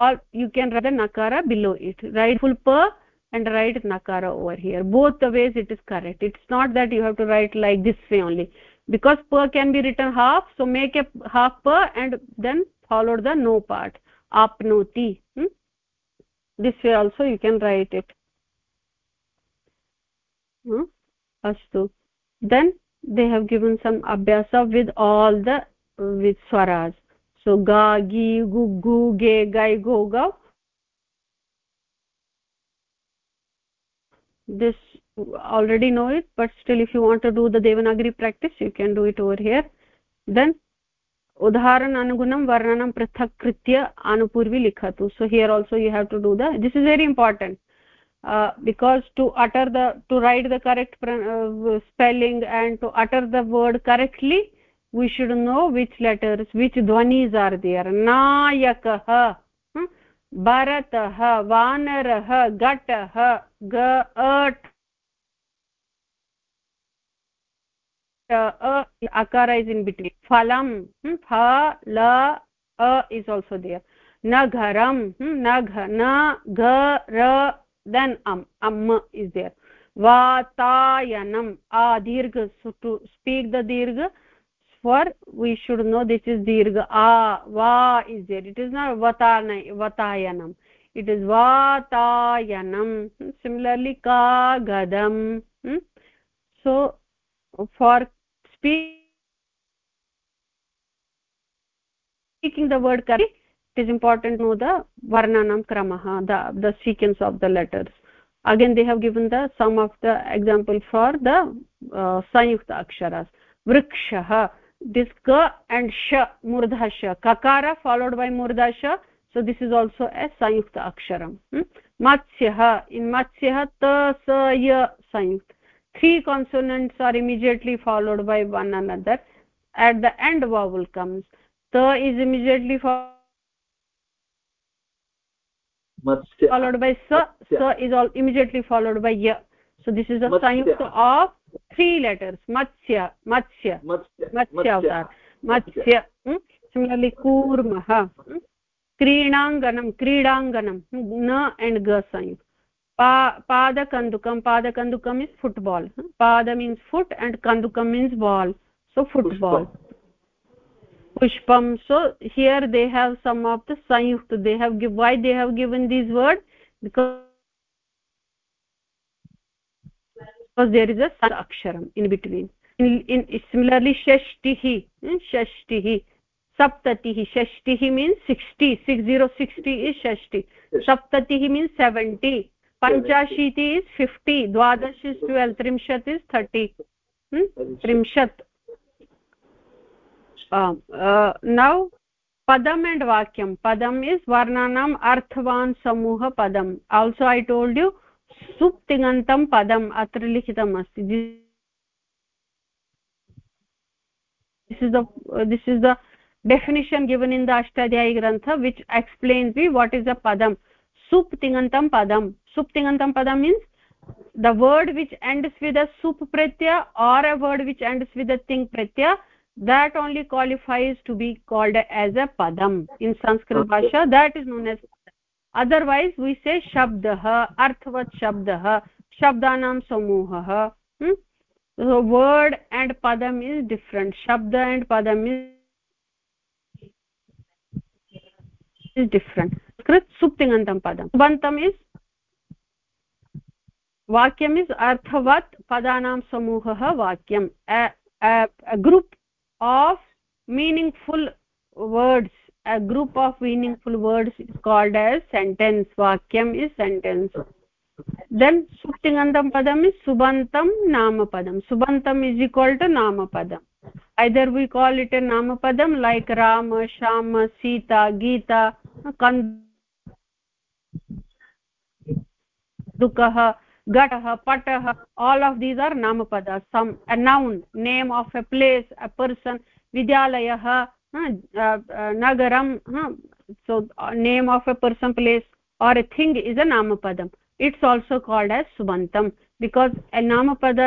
Or, you can write the nakara below it. Write full pa and write nakara over here. Both the ways it is correct. It's not that you have to write like this way only. Because pa can be written half so make a half pa and then follow the no part. Apnoti hmm? this way also you can write it. Hmm? astu. Then they have given some abhyasa with all the with swaras so ga gi gu gu ge gai go ga this already know it but still if you want to do the devanagari practice you can do it over here then उदाहरण अनुगुणं वर्णनं पृथक् कृत्य अनुपूर्वी लिखतु so here also you have to do the this is very important because to utter the to write the correct spelling and to utter the word correctly we should know which letters which dhvanis are there. nayakah bharatah vanarah gatah gat uh, akara is in between. phalam hmm? pha la a is also there. nagaram hmm? nag na ga ra then am am is there. vatayanam a dirgha so to speak the dirgha for we should know this is dirgha a va is there. It is not vatana vatayanam. It is vatayanam. Similarly ka gadam. Hmm? so for speaking the word correctly it is important to know the varnanam kramah the the sequence of the letters. Again they have given the some of the example for the uh, sanyukta aksharas vrikshah this ka and sh murdha sh. Kakara followed by murdha sh. So this is also a sanyukta aksharam. Hmm? matsyah in matsyah ta sa ya sanyukt. Three consonants are immediately followed by one another. At the end vowel comes. Ta is immediately matsya followed by sa. Sa is all immediately followed by ya. So this is a sanyukta of three letters matsya matsya matsya matsya avatar matsya hmm? similarly kurmah hmm? क्रीडाङ्गनं क्रीडाङ्गनं न and ga sanyuk pa padakandukam padakandukam is football pada means foot and kandukam means ball so football pushpam so here they have some of the sanyukt they have give why they have given these words because because there is a sar aksharam in between in, in similarly shashtihi shashtihi saptatihi shashtihi means 60 60 60 is shashti saptatihi means 70 panchashiti is 50 dwadash is 12 trimshat is 30 hmm? trimshat uh, uh, now padam and vakyam padam is varnanam arthavan samuha padam also i told you सुप्तिङन्तं पदम् अत्र लिखितम् अस्ति। This is this is the definition given in the Ashtadhyayi ग्रन्थ which explain we what is a पदं सुप्तिङन्तं पदं सुप्तिङन्तं पदं means the word which ends with a सुप् प्रत्य or a word which ends with a think प्रत्य that only qualifies to be called as a padam in sanskrit okay. bhasha. That is known otherwise we say शब्दः अर्थवत् शब्दः शब्दानां समूहः word and पदम् is different शब्द and पदम् is different कृत् सुप्तिङन्तं पदं बन्तम् इस् वाक्यम् इस् अर्थवत् पदानां समूहः वाक्यं group of meaningful words a group of meaningful words is called as sentence. Vakyam is sentence. Then suptingantam padam is subantam namapadam. Subantam is equal to namapadam. Either we call it a namapadam like rama shama sita geeta kandukah gatah patah all of these are namapada. Some a noun name of a place a person vidyalayah नगरं so name of a person place or a thing is a नामपदम् it's also called as सुबन्तम् because a नामपद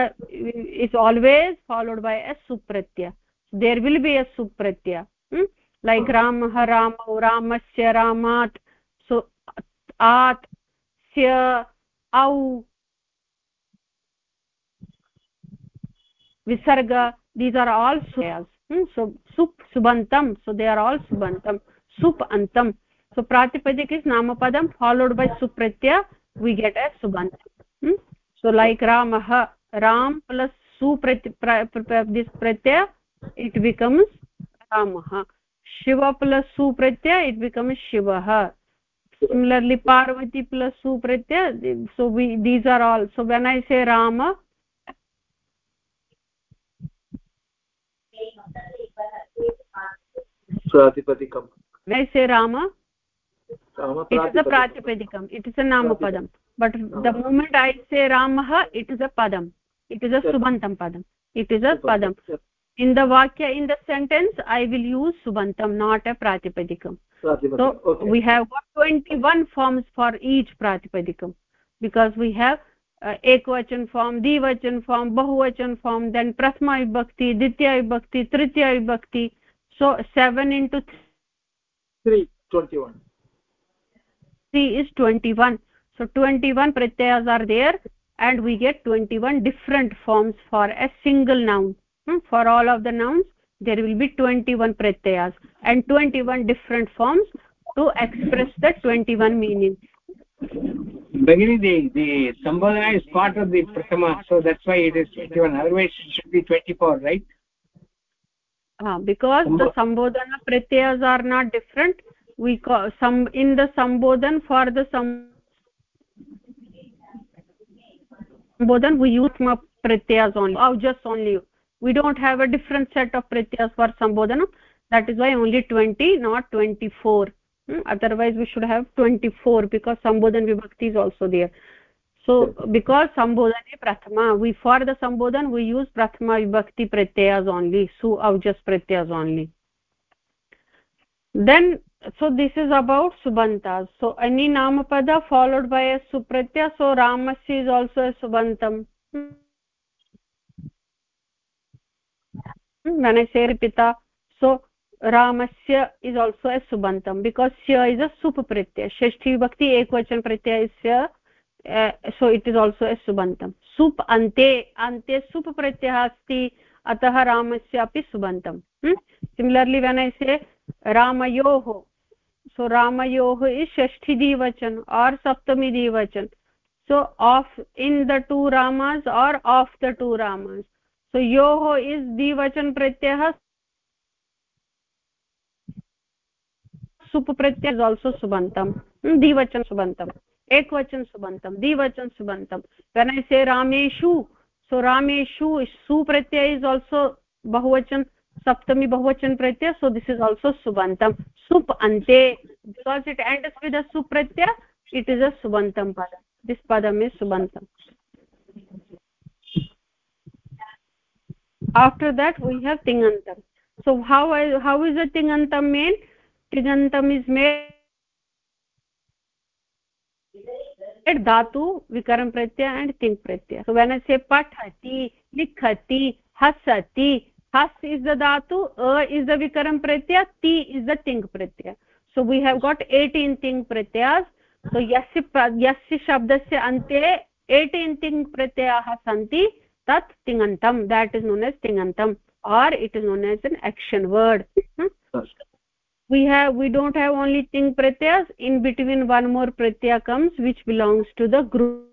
is always followed by a सुप्रत्य there will be a सुप्रत्य like रामः रामौ रामस्य रामात् सो आत् स्य औ विसर्ग दीस् आर् आल् सुयास् sup subantam so they are all subantam sup antam so pratipadik is namapadam followed by supratya we get a subantam hmm? so like ramah ram plus su this pratyaya it becomes ramah shiva plus su pratyaya it becomes shivah similarly parvati plus su pratyaya so we these are all so when i say rama i say rama it is a pratipadikam it is a namapadam but the moment i say ramah it is a padam it is a subantam padam it is a padam in the vakya in the sentence i will use subantam not a pratipadikam so okay. we have got 21 forms for each pratipadikam because we have ekvachan form dvachan form bahuvachan form then prathama vibhakti ditya vibhakti tritiya vibhakti so 7 into 3 21 3 is 21 so 21 pratyayas are there and we get 21 different forms for a single noun. Hmm? for all of the nouns there will be 21 pratyayas and 21 different forms to express the 21 meaning Bagini, the the is part of the prathama so that's why it is 21 otherwise it should be 24 right? Uh, because Sambod the sambodhana pratyayas are not different we call some in the sambodhan for the sambodhan we use ma pratyayas only or just only. We don't have a different set of pratyayas for sambodhana. That is why only 20 not 24 hmm? otherwise we should have 24 because sambodhan vibhakti is also there. So hmm. because sambodhane prathama we for the sambodhan we use prathama vibhakti pratyayas only su avjas pratyayas only. Then so this is about subantas so any namapada followed by a supratya so ramasya is also a subantam hmm. hmm, when i say pita so ramasya is also a subantam because sya is a sup pratyaya shashti vibhakti ekvachan pratyaya is uh, so it is also a subantam sup ante ante sup pratyah asti atah ramasya api subantam hmm? similarly when i say ramayoh so ramayoh is shashti divachan or saptami divachan. So of in the two ramas or of the two ramas. So yoh is divachan pratyah sup pratyah is also subantam hmm? divachan subantam ekvachan subantam divachan subantam when i say rameshu so rameshu su pratyay is also bahuvachan saptami bahuvachan pratyay so this is also subantam sup ante because it ends with a sup pratyay it is a subantam pada. This padam is subantam after that we have tingantam. So how how is a tingantam made tingantam is made dhatu vikaram pratyaya and ting pratyaya so when i say pathati likhati hasati has is the dhatu a is the vikaram pratyaya ti is the ting pratyaya so we have got 18 ting pratyayas so yasya yasya shabdasya ante 18 ting pratyayah santi tat tingantam that is known as tingantam or it is known as an action word. Hmm? We have we don't have only ting pratyas. In between one more pratyaya comes which belongs to the group.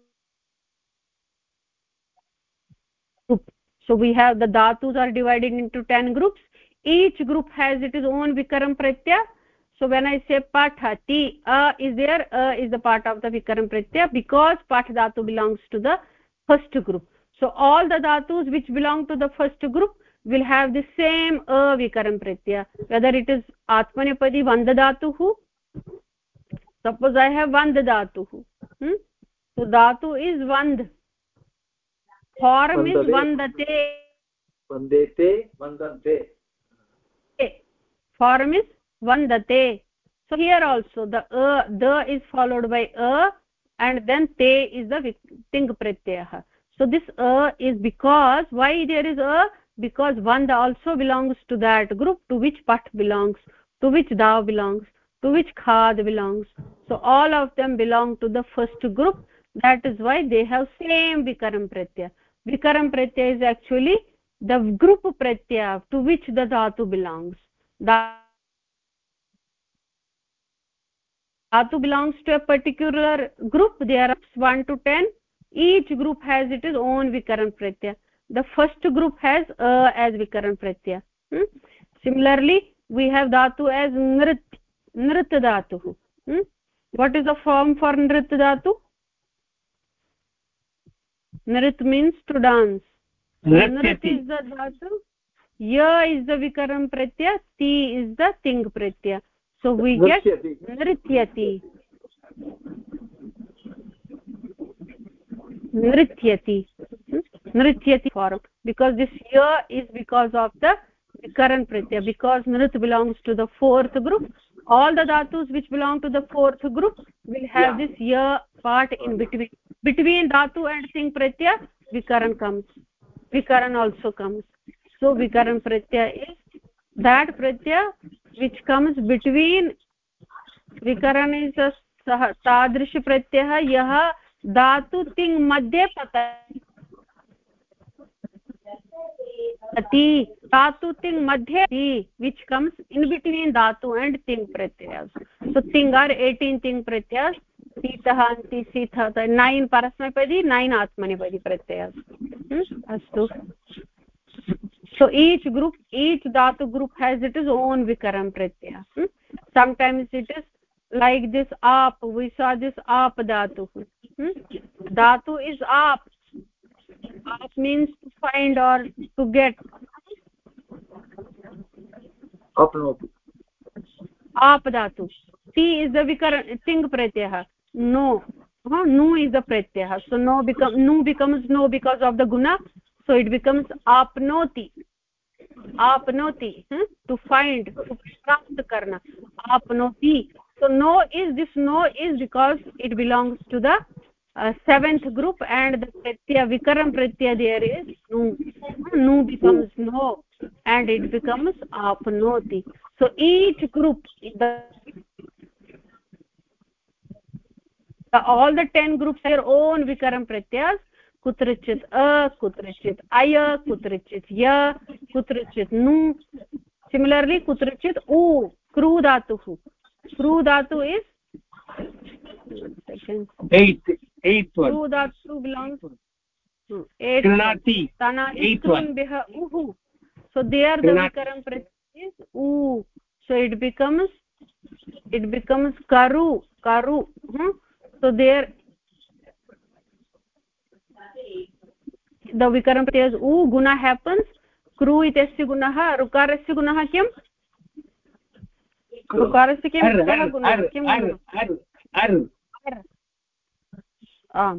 So we have the dhatus are divided into 10 groups. Each group has its own vikaram pratyaya so when i say pathati a is there a is the part of the vikaram pratyaya because path dhatu belongs to the first group. So all the dhatus which belong to the first group will have the same avikaram pratyaya whether it is atmanepadi vandadatuh suppose i have vandadatuh hmm? so dhatu is vand form is vandate vandete vandante form is vandate so here also the a the is followed by a and then te is the ting pratyaya so this a is because why there is a because vand also belongs to that group to which pat belongs to which da belongs to which khad belongs. So all of them belong to the first group. That is why they have same vikaram pratyaya. Vikaram pratyaya is actually the group pratyaya to which the dhatu belongs. Dhatu belongs to a particular group. There are 1 to 10 each group has its own vikaram pratyaya the first group has a as vikaran pratyaya. Hmm? similarly we have dhatu as nrit nrit dhatu. Hmm? what is the form for nrit dhatu? Nrit means to dance. Nrit is the dhatu ya is the vikaram pratyaya ti is the ting pratyaya. So we get nrityati nrityati nrityati form because this year is because of the current pratyaya because nrit belongs to the fourth group all the dhatus which belong to the fourth group will have yeah. this year part in between between dhatu and sing pratyaya vikaran comes vikaran also comes so vikaran pratyaya is that pratyaya which comes between vikaran is a तादृश प्रत्ययः यः धातु तिङ् मध्ये पतति ति धातु thing Madhya the which comes in between धातु एंड तिङ् प्रत्ययस्। सो तिङ्ग् आर एटीन तिङ् प्रत्ययस्। सीतः अन्ति सीतः नैन् परस्मैपदी नैन् आत्मनिपदि प्रत्ययस्। हम्म, अस्तु। सो ईच ग्रुप् ईच धातु group has it is own विकरम् Pratyaya sometimes it is like this आप वि सा दिस् धातु। हम्म, धातु इस् आप् aap means to find or to get apnoti aap dhatu ti is the vikar ting pratyah no huh? nu is the pratyah so no become nu becomes no because of the guna so it becomes apnoti apnoti huh? to find to प्राप्त karna apnoti so no is this no is because it belongs to the uh, seventh group and the pratyaya vikaram pratyaya there is nu nu becomes no and it becomes apnoti so each group the the all the 10 groups their own vikaram pratyas kutrachit a kutrachit aya kutrachit ya kutrachit nu similarly kutrachit u kru dhatuh kru dhatu is it becomes करु करु so there the विकरं प्रति ऊ गुणः happens crew इत्यस्य गुणः ऋकारस्य गुणः किम् ऋकारस्य किं गुणः किं आर्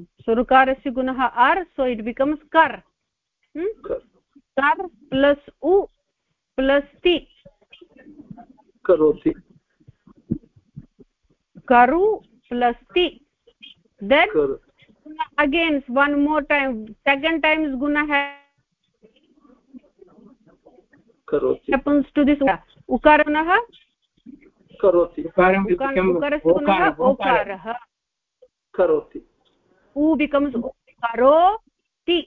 गुणः आर् सो इट् बिकम्स् कर् कर् प्लस् उ प्लस् ति करोति करु प्लस् ति then again one more time second times गुणः उकारः करोति। उ बिकम्स् करोति।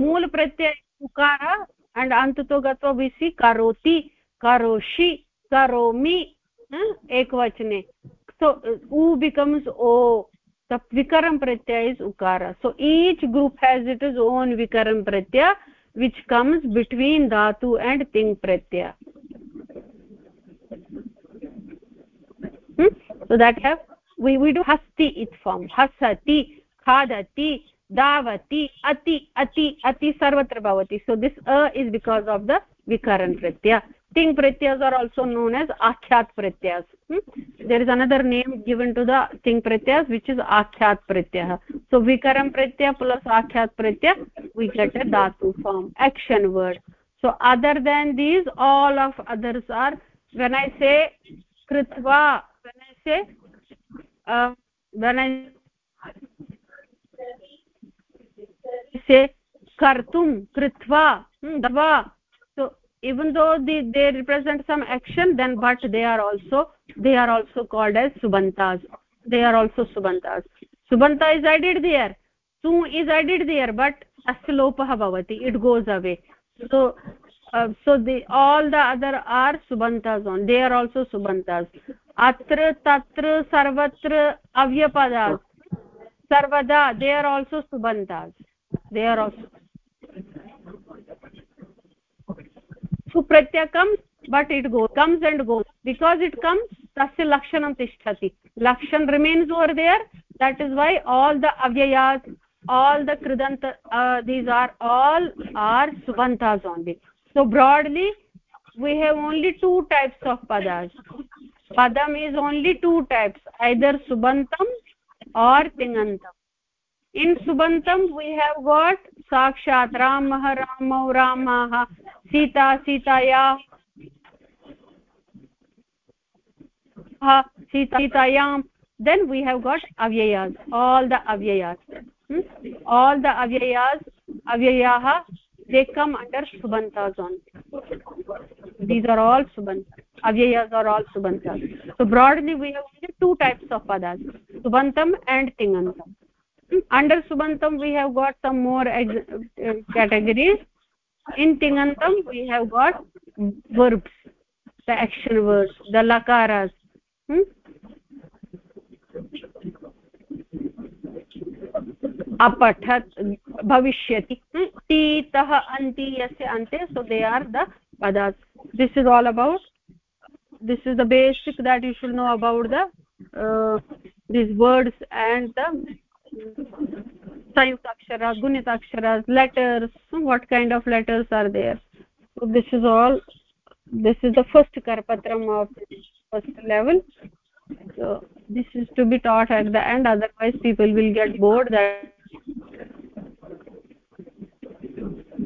मूल प्रत्यय उकार अण्ड् अन्ततो गत्वा विसि करोति। करोषि करोमि हाँ, एकवचने सो उ बिकम्स् ओ। द विकरम् प्रत्यय इज़ उकार so each group has it is own विकरम् प्रत्यय विच् कम्स बिटवीन धातु एंड तिङ् प्रत्यय। So that have we we do hasti it form hasati khadati davati ati ati ati sarvatra bhavati so this a is because of the vikaran pratyaya ting pratyas are also known as akhyat pratyas hmm? there is another name given to the ting pratyas which is akhyat pratyah so vikaram pratyaya plus akhyat pratyaya we get a dhatu form action word so other than these all of others are when i say kritva when i say uh, when i say kartum kritva hmm, dava so even though they, they represent some action then but they are also they are also called as subantas they are also subantas subanta is added there su is added there but asya lopah bhavati it goes away so uh, so the all the other are subantas on they are also subantas atra tatra sarvatra avyapadas sarvada they are also subantas they are also supratyaya comes but it goes comes and goes. Because it comes tasya lakshanam tishtati lakshan remains over there. That is why all the avyayas all the kridanta uh, these are all are subantas only. So broadly we have only two types of padas padam is only two types either subantam or tingantam in subantam we have got sakshat ramah ramau ramah sita sitaya ha sita sitayam then we have got avyayas all the avyayas hmm? all the avyayas avyayah they come under subantas only these are all subantas avyayas are all subantas so broadly we have only two types of padas subantam and tingantam Hmm? under subantam we have got some more uh, categories in tingantam we have got verbs the action words the lakaras hmm? अपठत् भविष्यति तीतः अन्ति यस्य अन्ते so they are the padas this is all about. This is the basic that you should know about the uh, these words and the sayukta aksharas gunita aksharas letters. What kind of letters are there? So this is all this is the first karpatram of first level. So this is to be taught at the end otherwise people will get bored. That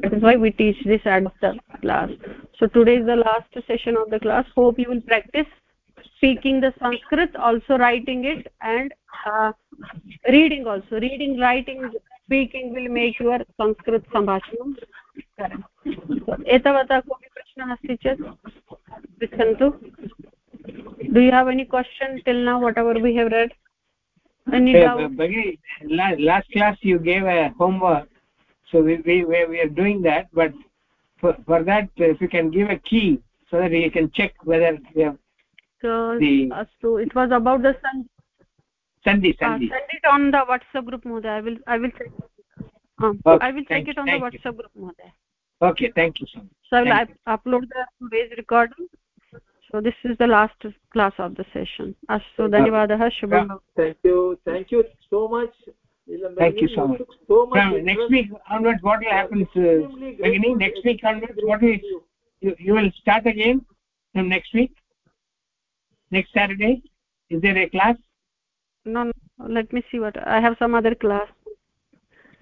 that is why we teach this at the class so today is the last session of the class. Hope you will practice speaking the sanskrit also writing it and uh, reading also. Reading writing speaking will make your sanskrit sambhashanam correct so etavata kopi prashna asti chet prechantu do you have any question till now whatever we have read? Any doubt? Last class you gave a homework. So we we we we are doing that but for for that if you can give a key so that you can check whether we have so the- astu it was about the sun sandhi uh, send it on the whatsapp group mohoday i will i will check. Um, Okay, i will check it on the thank you. whatsapp group mohoday okay thank you so much so i will Thank upload the today's recording. So this is the last class of the session. Astu dhanyavadah shubham. Thank you thank you so much. Neelam Thank you Bagini. so much. took so much from next interest. week onwards what will happen to Extremely grateful, beginning next week onwards extremely what will grateful to you, you will start again from next week next saturday is there a class no, no let me see what i have some other class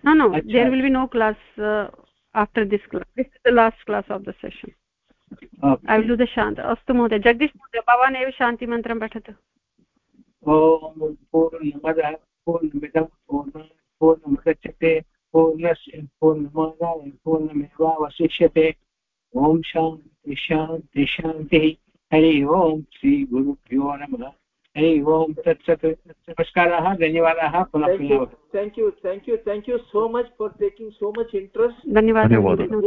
no no Acha, there will be no class uh, after this class this is the last class of the session okay. i will do the shant अस्तु महोदय जगदीश महोदय भवान् एव शान्तिमन्त्रं पठतु ॐ पूर्णमदः पूर्णमिदं पूर्ण पूर्णमुदच्यते पूर्णस्य पूर्णमादाय पूर्णमेवावशिष्यते। ॐ शान्ति शान्ति शान्तिः। हरि ओम् श्रीगुरुभ्यो नमः। हरि ओम्। तत्सत् नमस्काराः धन्यवादाः। पुनः पुनः thank you thank you thank you so much for taking so much interest धन्यवादः द